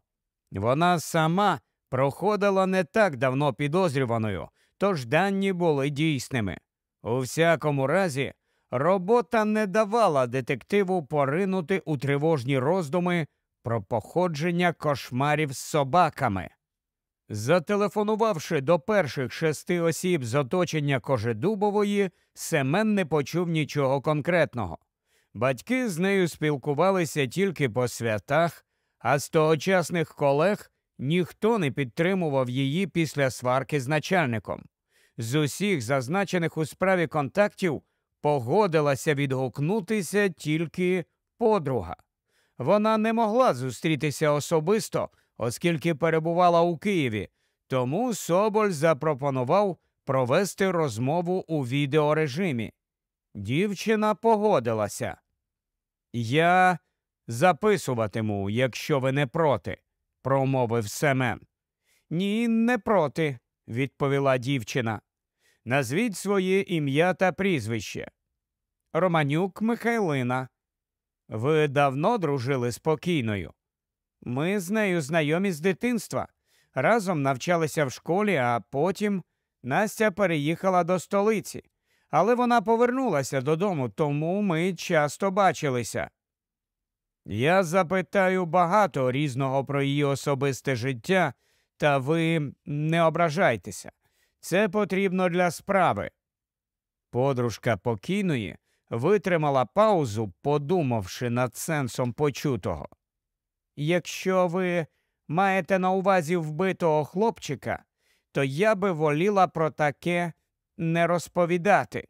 Вона сама проходила не так давно підозрюваною, тож дані були дійсними. У всякому разі, робота не давала детективу поринути у тривожні роздуми про походження кошмарів з собаками. Зателефонувавши до перших шести осіб з оточення Кожедубової, Семен не почув нічого конкретного. Батьки з нею спілкувалися тільки по святах, а з тогочасних колег ніхто не підтримував її після сварки з начальником. З усіх зазначених у справі контактів погодилася відгукнутися тільки подруга. Вона не могла зустрітися особисто, оскільки перебувала у Києві, тому Соболь запропонував провести розмову у відеорежимі. Дівчина погодилася. Я записуватиму, якщо ви не проти, промовив Семен. Ні, не проти, відповіла дівчина. Назвіть своє ім'я та прізвище. Романюк Михайлина. Ви давно дружили спокійною? Ми з нею знайомі з дитинства. Разом навчалися в школі, а потім Настя переїхала до столиці. Але вона повернулася додому, тому ми часто бачилися. Я запитаю багато різного про її особисте життя, та ви не ображайтеся. Це потрібно для справи. Подружка покійної витримала паузу, подумавши над сенсом почутого. Якщо ви маєте на увазі вбитого хлопчика, то я би воліла про таке не розповідати.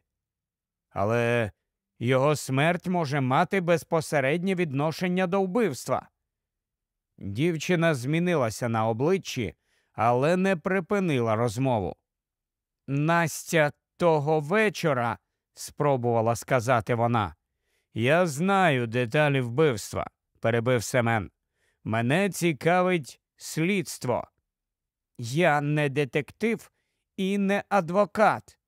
Але його смерть може мати безпосереднє відношення до вбивства. Дівчина змінилася на обличчі, але не припинила розмову. Настя того вечора, спробувала сказати вона. Я знаю деталі вбивства, перебив Семен. Мене цікавить слідство. Я не детектив і не адвокат.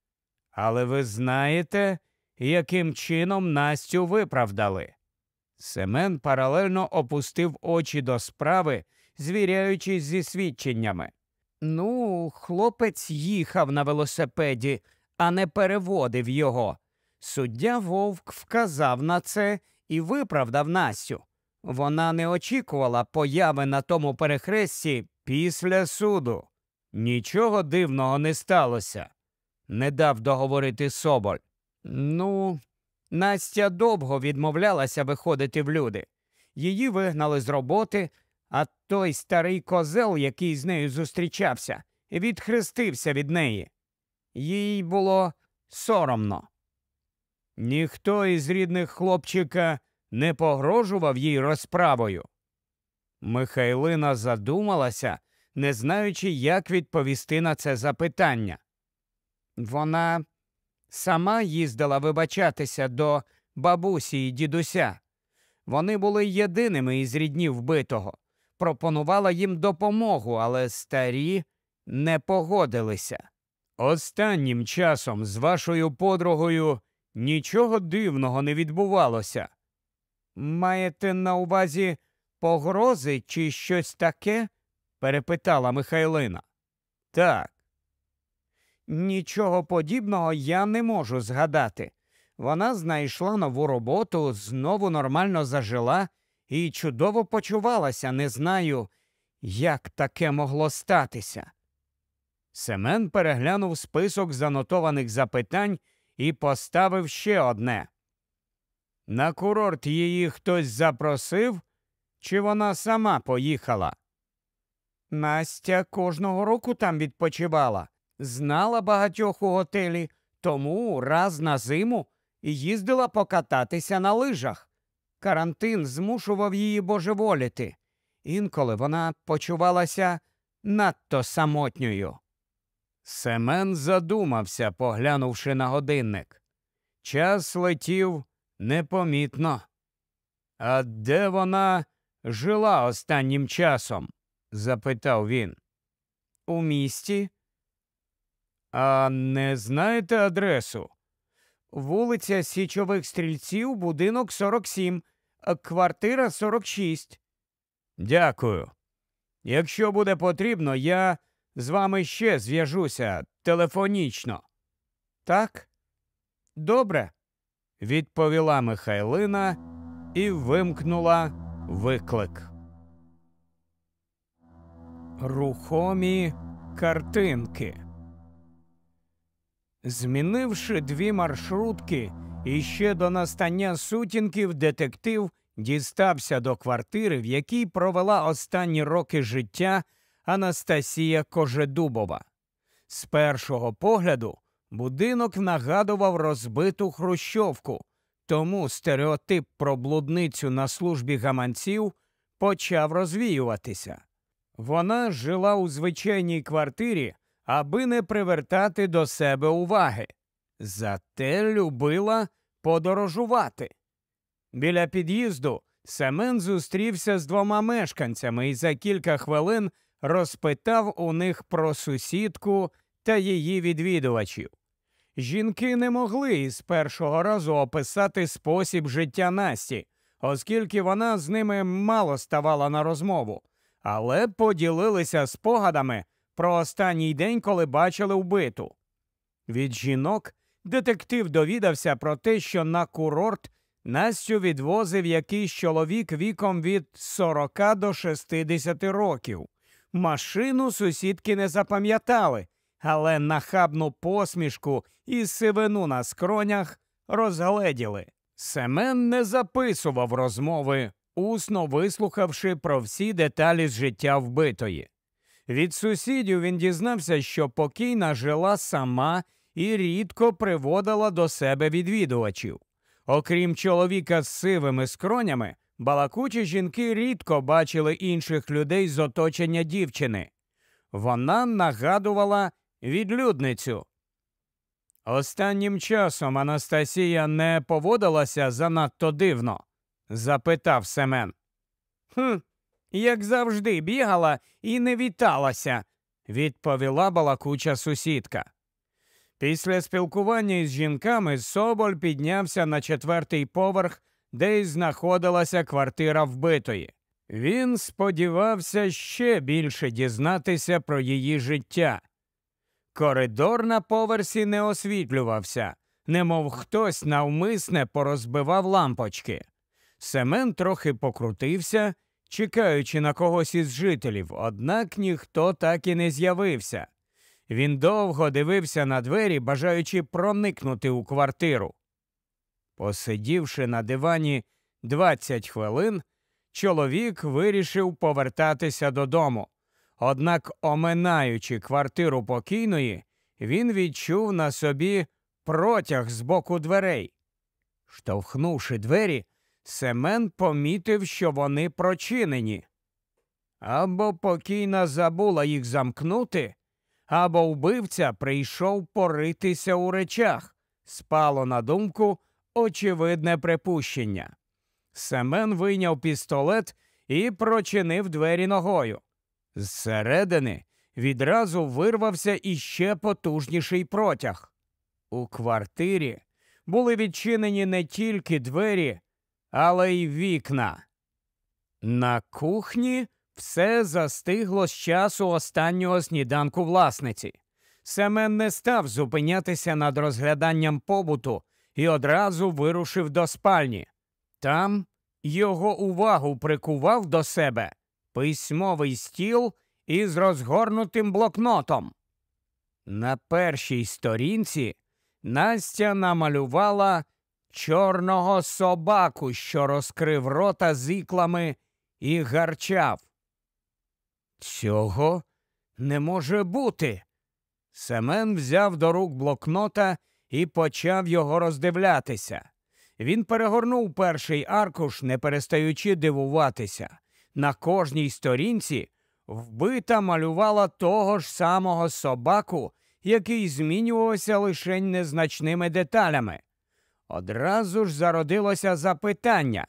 Але ви знаєте, яким чином Настю виправдали. Семен паралельно опустив очі до справи, звіряючись зі свідченнями. Ну, хлопець їхав на велосипеді, а не переводив його. Суддя вовк вказав на це і виправдав Настю. Вона не очікувала появи на тому перехресті після суду. Нічого дивного не сталося, не дав договорити Соболь. Ну, Настя довго відмовлялася виходити в люди. Її вигнали з роботи, а той старий козел, який з нею зустрічався, відхрестився від неї. Їй було соромно. Ніхто із рідних хлопчика не погрожував їй розправою. Михайлина задумалася, не знаючи, як відповісти на це запитання. Вона сама їздила вибачатися до бабусі і дідуся. Вони були єдиними із ріднів вбитого, пропонувала їм допомогу, але старі не погодилися. Останнім часом з вашою подругою нічого дивного не відбувалося. Маєте на увазі погрози чи щось таке? перепитала Михайлина. Так. Нічого подібного я не можу згадати. Вона знайшла нову роботу, знову нормально зажила і чудово почувалася, не знаю, як таке могло статися. Семен переглянув список занотованих запитань і поставив ще одне. На курорт її хтось запросив, чи вона сама поїхала? Настя кожного року там відпочивала, знала багатьох у готелі, тому раз на зиму їздила покататися на лижах. Карантин змушував її божеволіти. Інколи вона почувалася надто самотньою. Семен задумався, поглянувши на годинник. Час летів непомітно. А де вона жила останнім часом? запитав він. У місті. А не знаєте адресу? Вулиця Січових стрільців, будинок 47, квартира 46. Дякую. Якщо буде потрібно, я з вами ще зв'яжуся телефонічно. Так? Добре, відповіла Михайлина і вимкнула виклик. Рухомі картинки. Змінивши дві маршрутки, і ще до настання сутінків детектив дістався до квартири, в якій провела останні роки життя Анастасія Кожедубова. З першого погляду будинок нагадував розбиту хрущовку, тому стереотип про блудницю на службі гаманців почав розвіюватися. Вона жила у звичайній квартирі, аби не привертати до себе уваги. Зате любила подорожувати. Біля під'їзду Семен зустрівся з двома мешканцями і за кілька хвилин розпитав у них про сусідку та її відвідувачів. Жінки не могли із першого разу описати спосіб життя Насті, оскільки вона з ними мало ставала на розмову, але поділилися спогадами про останній день, коли бачили вбиту. Від жінок детектив довідався про те, що на курорт Настю відвозив якийсь чоловік віком від 40 до 60 років. Машину сусідки не запам'ятали, але нахабну посмішку і сивину на скронях розгледіли. Семен не записував розмови, усно вислухавши про всі деталі з життя вбитої. Від сусідів він дізнався, що покійна жила сама і рідко приводила до себе відвідувачів. Окрім чоловіка з сивими скронями, балакучі жінки рідко бачили інших людей з оточення дівчини. Вона нагадувала відлюдницю. Останнім часом Анастасія не поводилася занадто дивно? запитав Семен. «Хм, як завжди, бігала і не віталася, відповіла балакуча сусідка. Після спілкування із жінками Соболь піднявся на четвертий поверх, де й знаходилася квартира вбитої. Він сподівався ще більше дізнатися про її життя. Коридор на поверсі не освітлювався, немов хтось навмисне порозбивав лампочки. Семен трохи покрутився, чекаючи на когось із жителів, однак ніхто так і не з'явився. Він довго дивився на двері, бажаючи проникнути у квартиру. Посидівши на дивані 20 хвилин, чоловік вирішив повертатися додому. Однак, оминаючи квартиру покійної, він відчув на собі протяг з боку дверей. Штовхнувши двері, Семен помітив, що вони прочинені. Або покійна забула їх замкнути, або вбивця прийшов поритися у речах, спало на думку очевидне припущення. Семен вийняв пістолет і прочинив двері ногою. Зсередини відразу вирвався іще потужніший протяг. У квартирі були відчинені не тільки двері, але й вікна. На кухні все застигло з часу останнього сніданку власниці. Семен не став зупинятися над розгляданням побуту і одразу вирушив до спальні. Там його увагу прикував до себе письмовий стіл із розгорнутим блокнотом. На першій сторінці Настя намалювала чорного собаку, що розкрив рота з іклами і гарчав. Цього не може бути. Семен взяв до рук блокнота і почав його роздивлятися. Він перегорнув перший аркуш, не перестаючи дивуватися. На кожній сторінці вбита малювала того ж самого собаку, який змінювався лише незначними деталями. Одразу ж зародилося запитання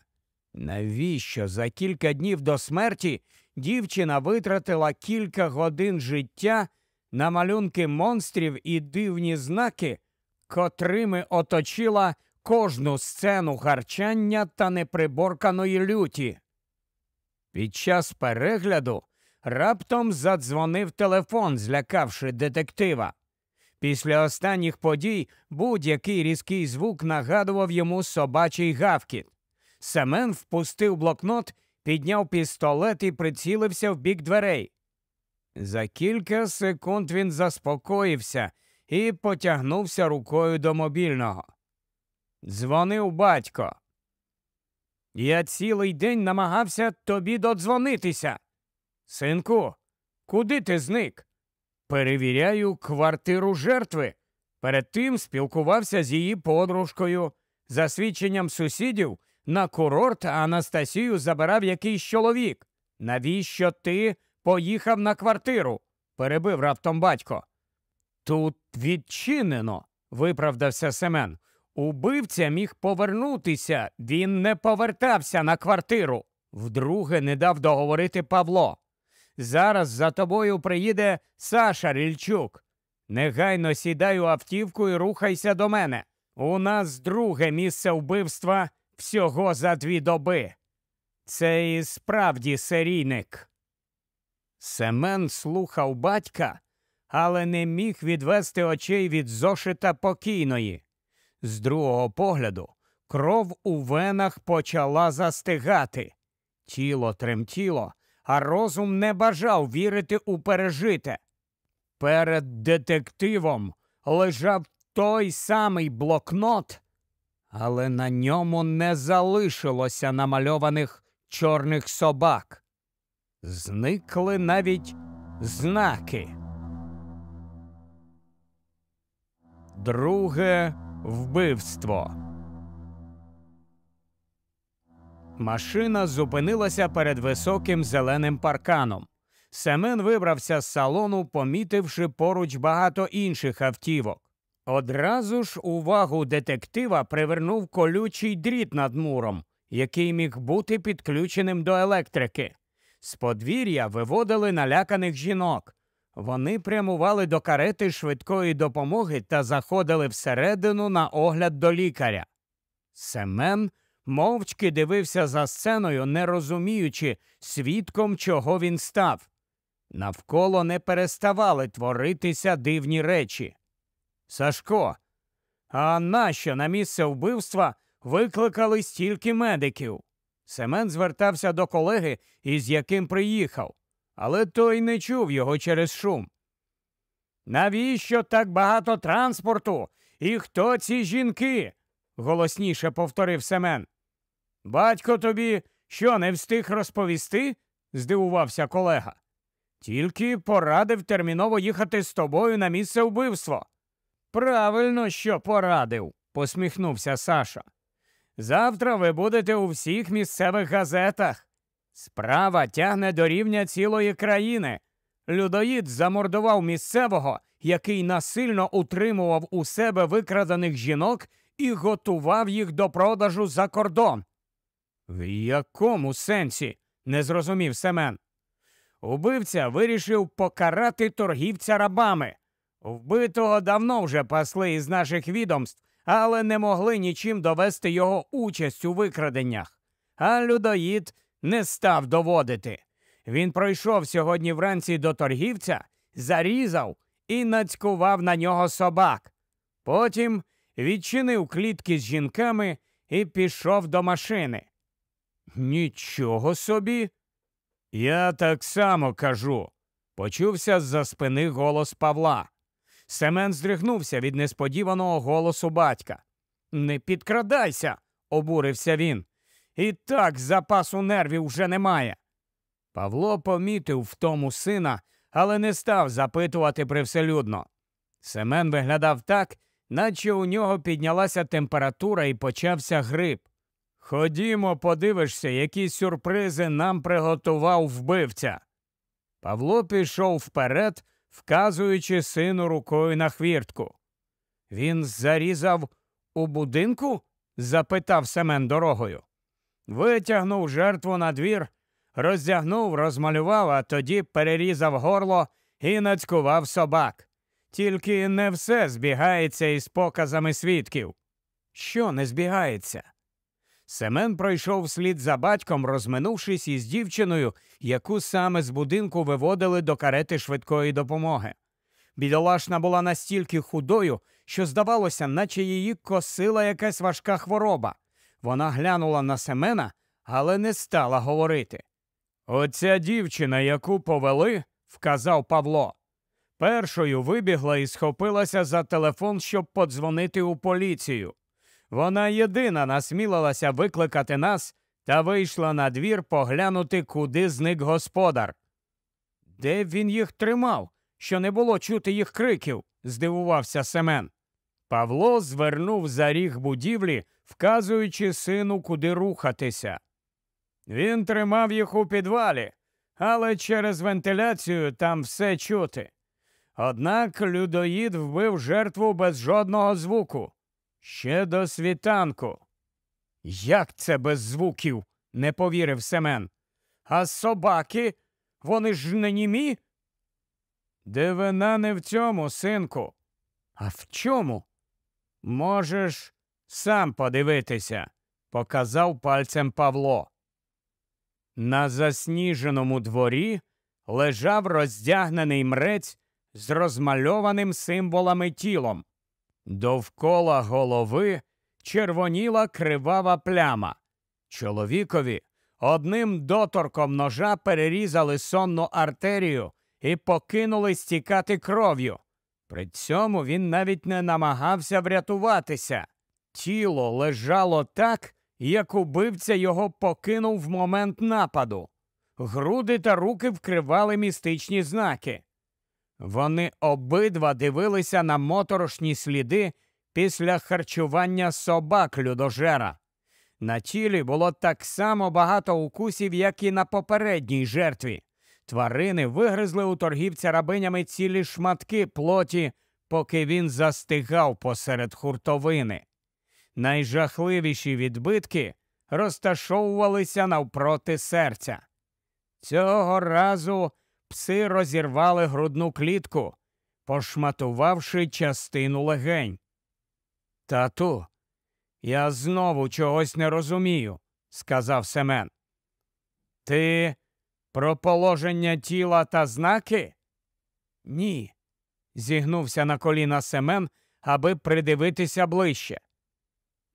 навіщо за кілька днів до смерті дівчина витратила кілька годин життя на малюнки монстрів і дивні знаки, котрими оточила кожну сцену гарчання та неприборканої люті. Під час перегляду раптом задзвонив телефон, злякавши детектива. Після останніх подій будь-який різкий звук нагадував йому собачий гавкіт. Семен впустив блокнот, підняв пістолет і прицілився в бік дверей. За кілька секунд він заспокоївся і потягнувся рукою до мобільного. Дзвонив батько. Я цілий день намагався тобі додзвонитися. Синку, куди ти зник? Перевіряю квартиру жертви. Перед тим спілкувався з її подружкою. За свідченням сусідів, на курорт Анастасію забирав якийсь чоловік. Навіщо ти поїхав на квартиру? перебив раптом батько. Тут відчинено, виправдався Семен. Убивця міг повернутися, він не повертався на квартиру. Вдруге не дав договорити Павло. Зараз за тобою приїде Саша Рільчук. Негайно сідай у автівку і рухайся до мене. У нас друге місце вбивства всього за дві доби. Це і справді серійник. Семен слухав батька, але не міг відвести очей від зошита покійної. З другого погляду кров у венах почала застигати. Тіло тремтіло, а розум не бажав вірити у пережите. Перед детективом лежав той самий блокнот, але на ньому не залишилося намальованих чорних собак. Зникли навіть знаки. Друге вбивство. Машина зупинилася перед високим зеленим парканом. Семен вибрався з салону, помітивши поруч багато інших автівок. Одразу ж увагу детектива привернув колючий дріт над муром, який міг бути підключеним до електрики. З подвір'я виводили наляканих жінок. Вони прямували до карети швидкої допомоги та заходили всередину на огляд до лікаря. Семен мовчки дивився за сценою, не розуміючи, свідком чого він став. Навколо не переставали творитися дивні речі. Сашко, а нащо на місце вбивства викликали стільки медиків? Семен звертався до колеги, із яким приїхав, але той не чув його через шум. Навіщо так багато транспорту? І хто ці жінки? голосніше повторив Семен. Батько тобі що не встиг розповісти? здивувався колега. Тільки порадив терміново їхати з тобою на місце вбивства. Правильно, що порадив, посміхнувся Саша. Завтра ви будете у всіх місцевих газетах. Справа тягне до рівня цілої країни. Людоїд замордував місцевого, який насильно утримував у себе викрадених жінок і готував їх до продажу за кордон. В якому сенсі? не зрозумів Семен. Убивця вирішив покарати торгівця рабами. Вбитого давно вже пасли із наших відомств, але не могли нічим довести його участь у викраденнях. А людоїд не став доводити. Він пройшов сьогодні вранці до торгівця, зарізав і нацькував на нього собак. Потім відчинив клітки з жінками і пішов до машини. Нічого собі. Я так само кажу, почувся з за спини голос Павла. Семен здригнувся від несподіваного голосу батька. Не підкрадайся, обурився він. І так запасу нервів вже немає. Павло помітив в тому сина, але не став запитувати привселюдно. Семен виглядав так, наче у нього піднялася температура і почався грип. Ходімо, подивишся, які сюрпризи нам приготував вбивця. Павло пішов вперед, вказуючи сину рукою на хвіртку. Він зарізав у будинку? запитав Семен дорогою. Витягнув жертву на двір, роздягнув, розмалював, а тоді перерізав горло і нацькував собак. Тільки не все збігається із показами свідків. Що не збігається? Семен пройшов слід за батьком, розминувшись із дівчиною, яку саме з будинку виводили до карети швидкої допомоги. Бідолашна була настільки худою, що здавалося, наче її косила якась важка хвороба. Вона глянула на Семена, але не стала говорити. Оця дівчина, яку повели, вказав Павло. Першою вибігла і схопилася за телефон, щоб подзвонити у поліцію. Вона єдина насмілилася викликати нас та вийшла на двір поглянути, куди зник господар. Де він їх тримав, що не було чути їх криків? здивувався Семен. Павло звернув за ріг будівлі, вказуючи сину, куди рухатися. Він тримав їх у підвалі, але через вентиляцію там все чути. Однак людоїд вбив жертву без жодного звуку. Ще до світанку. Як це без звуків? не повірив Семен. А собаки, вони ж не німі? Дивина не в цьому, синку. А в чому? Можеш сам подивитися, показав пальцем Павло. На засніженому дворі лежав роздягнений мрець з розмальованим символами тілом. Довкола голови червоніла кривава пляма. Чоловікові одним доторком ножа перерізали сонну артерію і покинули стікати кров'ю. При цьому він навіть не намагався врятуватися. Тіло лежало так, як убивця його покинув в момент нападу. Груди та руки вкривали містичні знаки. Вони обидва дивилися на моторошні сліди після харчування собак людожера. На тілі було так само багато укусів, як і на попередній жертві. Тварини вигризли у торгівця рабинями цілі шматки плоті, поки він застигав посеред хуртовини. Найжахливіші відбитки розташовувалися навпроти серця. Цього разу пси розірвали грудну клітку, пошматувавши частину легень. Тату, я знову чогось не розумію, сказав Семен. Ти про положення тіла та знаки? Ні. зігнувся на коліна Семен, аби придивитися ближче.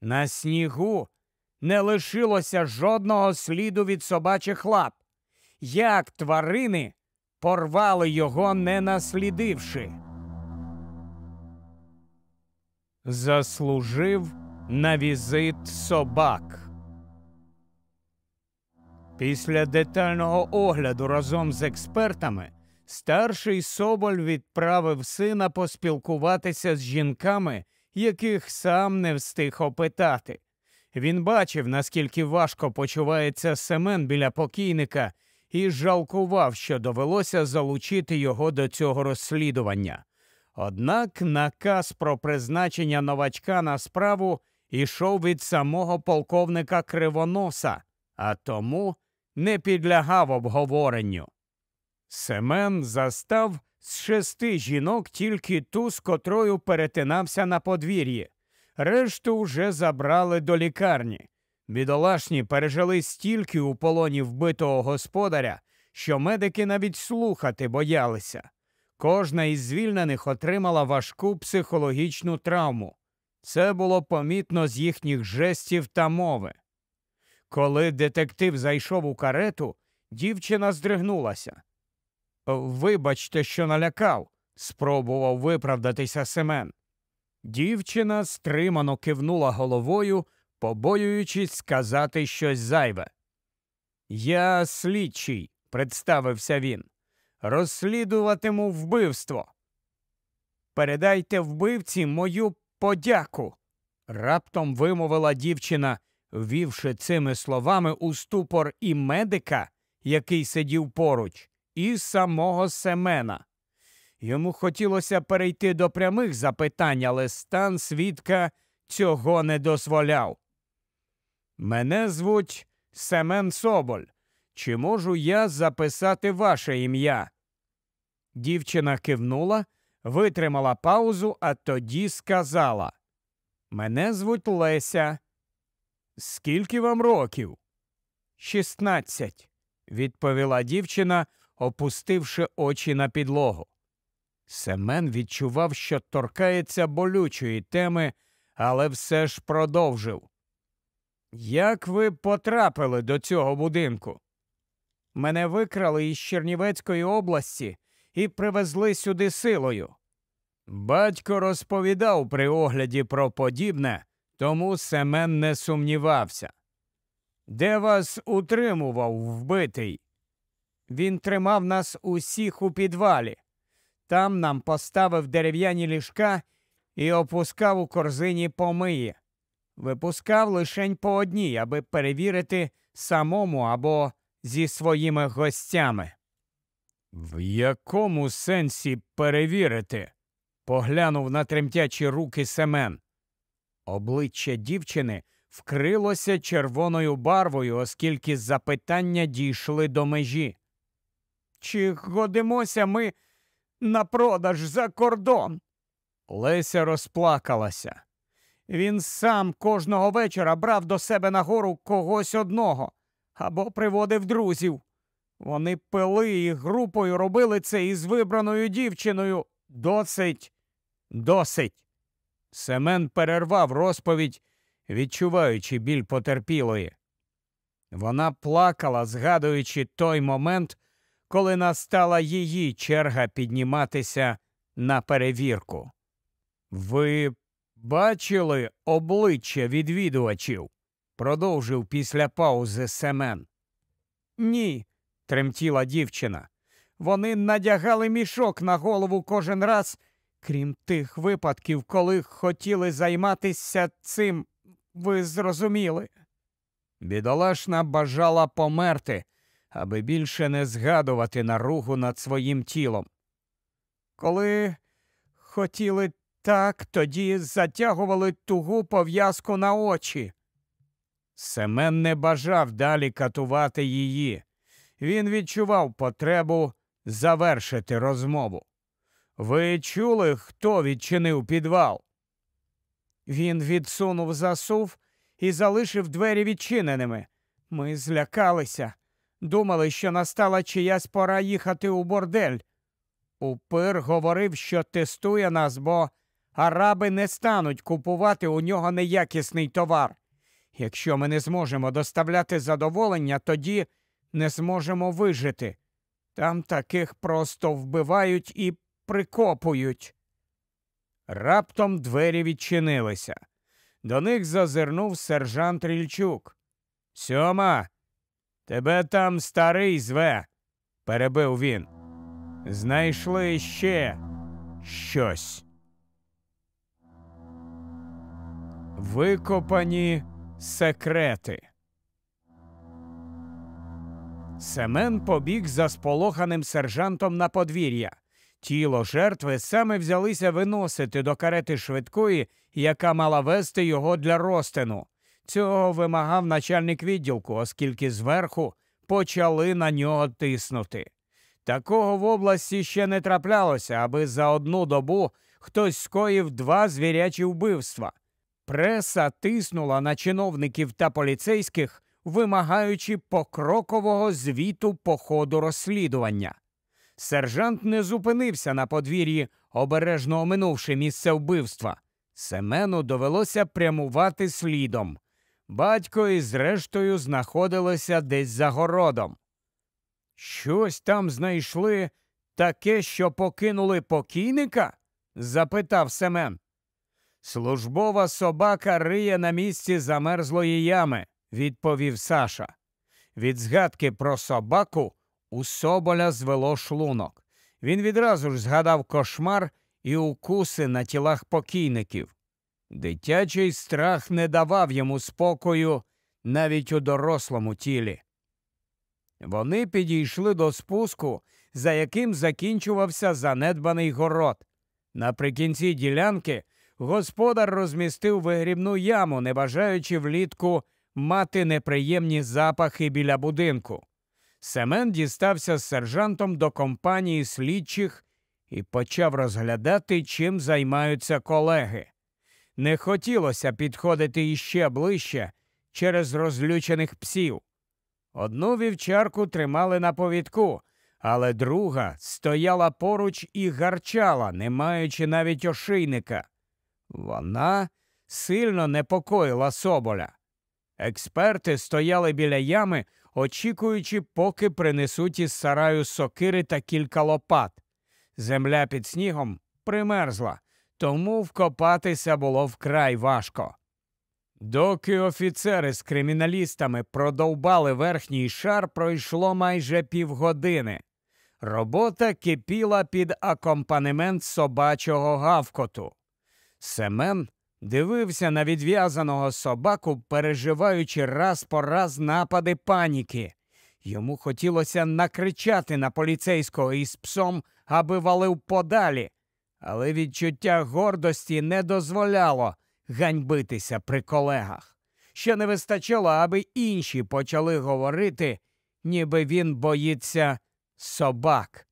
На снігу не лишилося жодного сліду від собачих лап. Як тварини порвали його, не наслідивши. Заслужив на візит собак. Після детального огляду разом з експертами старший Соболь відправив сина поспілкуватися з жінками, яких сам не встиг опитати. Він бачив, наскільки важко почувається Семен біля покійника, і жалкував, що довелося залучити його до цього розслідування. Однак наказ про призначення новачка на справу ішов від самого полковника Кривоноса, а тому не підлягав обговоренню. Семен застав з шести жінок тільки ту, з котрою перетинався на подвір'ї. Решту вже забрали до лікарні. Бідолашні пережили стільки у полоні вбитого господаря, що медики навіть слухати боялися. Кожна із звільнених отримала важку психологічну травму. Це було помітно з їхніх жестів та мови. Коли детектив зайшов у карету, дівчина здригнулася. Вибачте, що налякав, спробував виправдатися Семен. Дівчина стримано кивнула головою, побоюючись сказати щось зайве. Я слідчий, представився він. Розслідуватиму вбивство. Передайте вбивці мою подяку, раптом вимовила дівчина, ввівши цими словами у ступор і медика, який сидів поруч, і самого Семена. Йому хотілося перейти до прямих запитань, але стан свідка цього не дозволяв. Мене звуть Семен Соболь. Чи можу я записати ваше ім'я? Дівчина кивнула, витримала паузу, а тоді сказала Мене звуть Леся. Скільки вам років? Шістнадцять, відповіла дівчина, опустивши очі на підлогу. Семен відчував, що торкається болючої теми, але все ж продовжив. Як ви потрапили до цього будинку? Мене викрали із Чернівецької області і привезли сюди силою. Батько розповідав при огляді про подібне, тому Семен не сумнівався. Де вас утримував вбитий? Він тримав нас усіх у підвалі. Там нам поставив дерев'яні ліжка і опускав у корзині помиї. Випускав лишень по одній, аби перевірити самому або зі своїми гостями. В якому сенсі перевірити? поглянув на тремтячі руки Семен. Обличчя дівчини вкрилося червоною барвою, оскільки запитання дійшли до межі. Чи годимося ми на продаж за кордон? Леся розплакалася. Він сам кожного вечора брав до себе нагору когось одного або приводив друзів. Вони пили і групою робили це із вибраною дівчиною. Досить, досить. Семен перервав розповідь, відчуваючи біль потерпілої. Вона плакала, згадуючи той момент, коли настала її черга підніматися на перевірку. Ви бачили обличчя відвідувачів? продовжив після паузи Семен. Ні, тремтіла дівчина. Вони надягали мішок на голову кожен раз, крім тих випадків, коли хотіли займатися цим, ви зрозуміли. Бідолашна бажала померти, аби більше не згадувати наругу над своїм тілом. Коли хотіли так, тоді затягували тугу пов'язку на очі. Семен не бажав далі катувати її. Він відчував потребу завершити розмову. Ви чули, хто відчинив підвал? Він відсунув засув і залишив двері відчиненими. Ми злякалися, думали, що настала чиясь пора їхати у бордель. Упир говорив, що тестує нас, бо араби не стануть купувати у нього неякісний товар. Якщо ми не зможемо доставляти задоволення, тоді не зможемо вижити. Там таких просто вбивають і прикопують. Раптом двері відчинилися. До них зазирнув сержант Рільчук. Сьома, тебе там старий зве, перебив він. Знайшли ще щось. Викопані секрети. Семен побіг за сполоханим сержантом на подвір'я. Тіло жертви саме взялися виносити до карети швидкої, яка мала вести його для розтину. Цього вимагав начальник відділку, оскільки зверху почали на нього тиснути. Такого в області ще не траплялося, аби за одну добу хтось скоїв два звірячі вбивства. Преса тиснула на чиновників та поліцейських, вимагаючи покрокового звіту по ходу розслідування. Сержант не зупинився на подвір'ї, обережно оминувши місце вбивства. Семену довелося прямувати слідом. Батько із рештою знаходилися десь за городом. Щось там знайшли таке, що покинули покійника? запитав Семен. Службова собака риє на місці замерзлої ями, відповів Саша. Від згадки про собаку у Соболя звело шлунок. Він відразу ж згадав кошмар і укуси на тілах покійників. Дитячий страх не давав йому спокою навіть у дорослому тілі. Вони підійшли до спуску, за яким закінчувався занедбаний город. Наприкінці ділянки господар розмістив вигрібну яму, не бажаючи влітку мати неприємні запахи біля будинку. Семен дістався з сержантом до компанії слідчих і почав розглядати, чим займаються колеги. Не хотілося підходити іще ближче через розлючених псів. Одну вівчарку тримали на повідку, але друга стояла поруч і гарчала, не маючи навіть ошийника. Вона сильно непокоїла Соболя. Експерти стояли біля ями, очікуючи, поки принесуть із сараю сокири та кілька лопат. Земля під снігом примерзла, тому вкопатися було вкрай важко. Доки офіцери з криміналістами продовбали верхній шар, пройшло майже півгодини. Робота кипіла під акомпанемент собачого гавкоту. Семен дивився на відв'язаного собаку, переживаючи раз по раз напади паніки. Йому хотілося накричати на поліцейського із псом, аби валив подалі, але відчуття гордості не дозволяло ганьбитися при колегах. Ще не вистачало, аби інші почали говорити, ніби він боїться собак.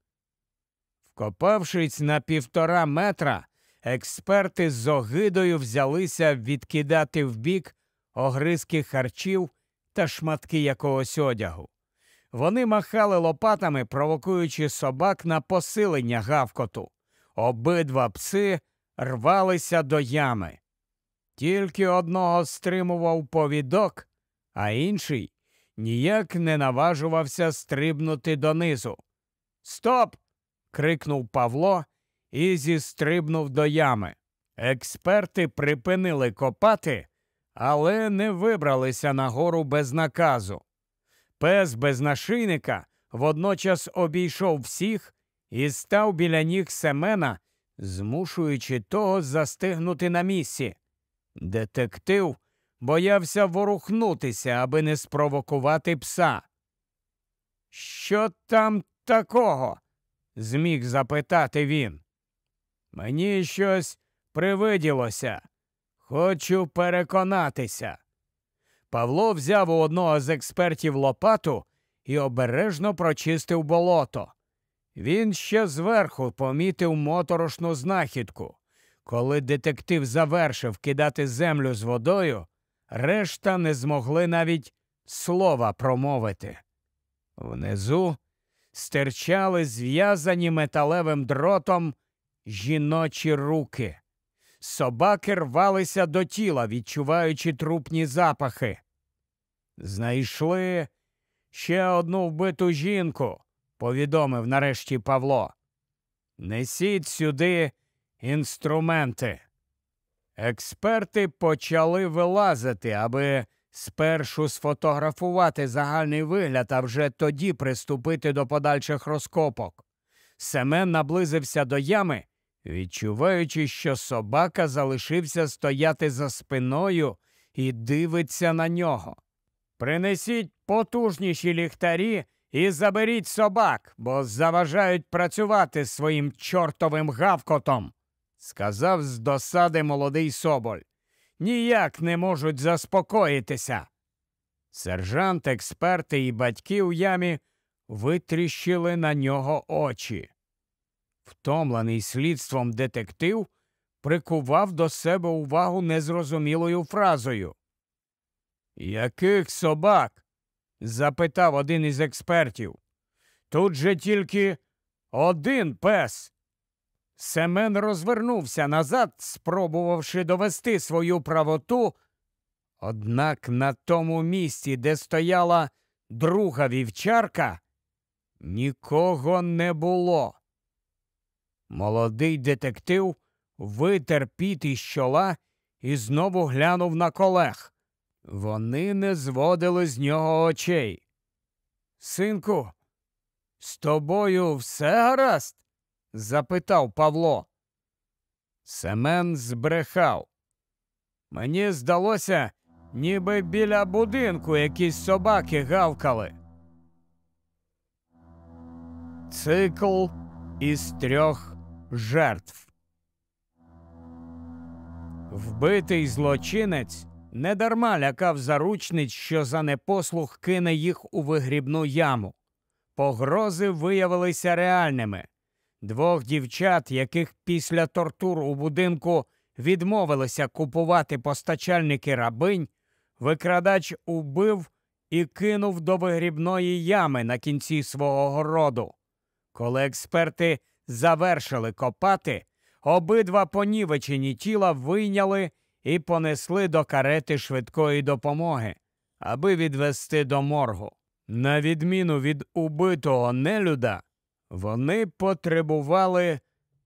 Вкопавшись на півтора метра, експерти з огидою взялися відкидати вбік огризки харчів та шматки якогось одягу. Вони махали лопатами, провокуючи собак на посилення гавкоту. Обидва пси рвалися до ями. Тільки одного стримував повідок, а інший ніяк не наважувався стрибнути донизу. Стоп! крикнув Павло і зістрибнув до ями. Експерти припинили копати, але не вибралися нагору без наказу. Пес без нашийника водночас обійшов всіх і став біля ніг Семена, змушуючи того застигнути на місці. Детектив боявся ворухнутися, аби не спровокувати пса. Що там такого? зміг запитати він. Мені щось привиділося. Хочу переконатися. Павло взяв у одного з експертів лопату і обережно прочистив болото. Він ще зверху помітив моторошну знахідку. Коли детектив завершив кидати землю з водою, решта не змогли навіть слова промовити. Внизу стирчали зв'язані металевим дротом жіночі руки. Собаки рвалися до тіла, відчуваючи трупні запахи. Знайшли ще одну вбиту жінку, повідомив нарешті Павло. Несіть сюди інструменти. Експерти почали вилазити, аби спершу сфотографувати загальний вигляд, а вже тоді приступити до подальших розкопок. Семен наблизився до ями, відчуваючи, що собака залишився стояти за спиною і дивиться на нього. Принесіть потужніші ліхтарі і заберіть собак, бо заважають працювати своїм чортовим гавкотом, сказав з досади молодий Соболь. Ніяк не можуть заспокоїтися. Сержант, експерти і батьки у ямі витріщили на нього очі. Втомлений слідством детектив прикував до себе увагу незрозумілою фразою. Яких собак? запитав один із експертів. Тут же тільки один пес. Семен розвернувся назад, спробувавши довести свою правоту. Однак на тому місці, де стояла друга вівчарка, нікого не було. Молодий детектив витер піт із чола і знову глянув на колег. Вони не зводили з нього очей. Синку, з тобою все гаразд? запитав Павло. Семен збрехав. Мені здалося, ніби біля будинку якісь собаки гавкали. Цикл із трьох жертв. Вбитий злочинець недарма лякав заручниць, що за непослух кине їх у вигрібну яму. Погрози виявилися реальними. Двох дівчат, яких після тортур у будинку відмовилися купувати постачальники рабинь, викрадач убив і кинув до вигрібної ями на кінці свого городу. Коли експерти завершили копати, обидва понівечені тіла вийняли і понесли до карети швидкої допомоги, аби відвести до моргу. На відміну від убитого нелюда, вони потребували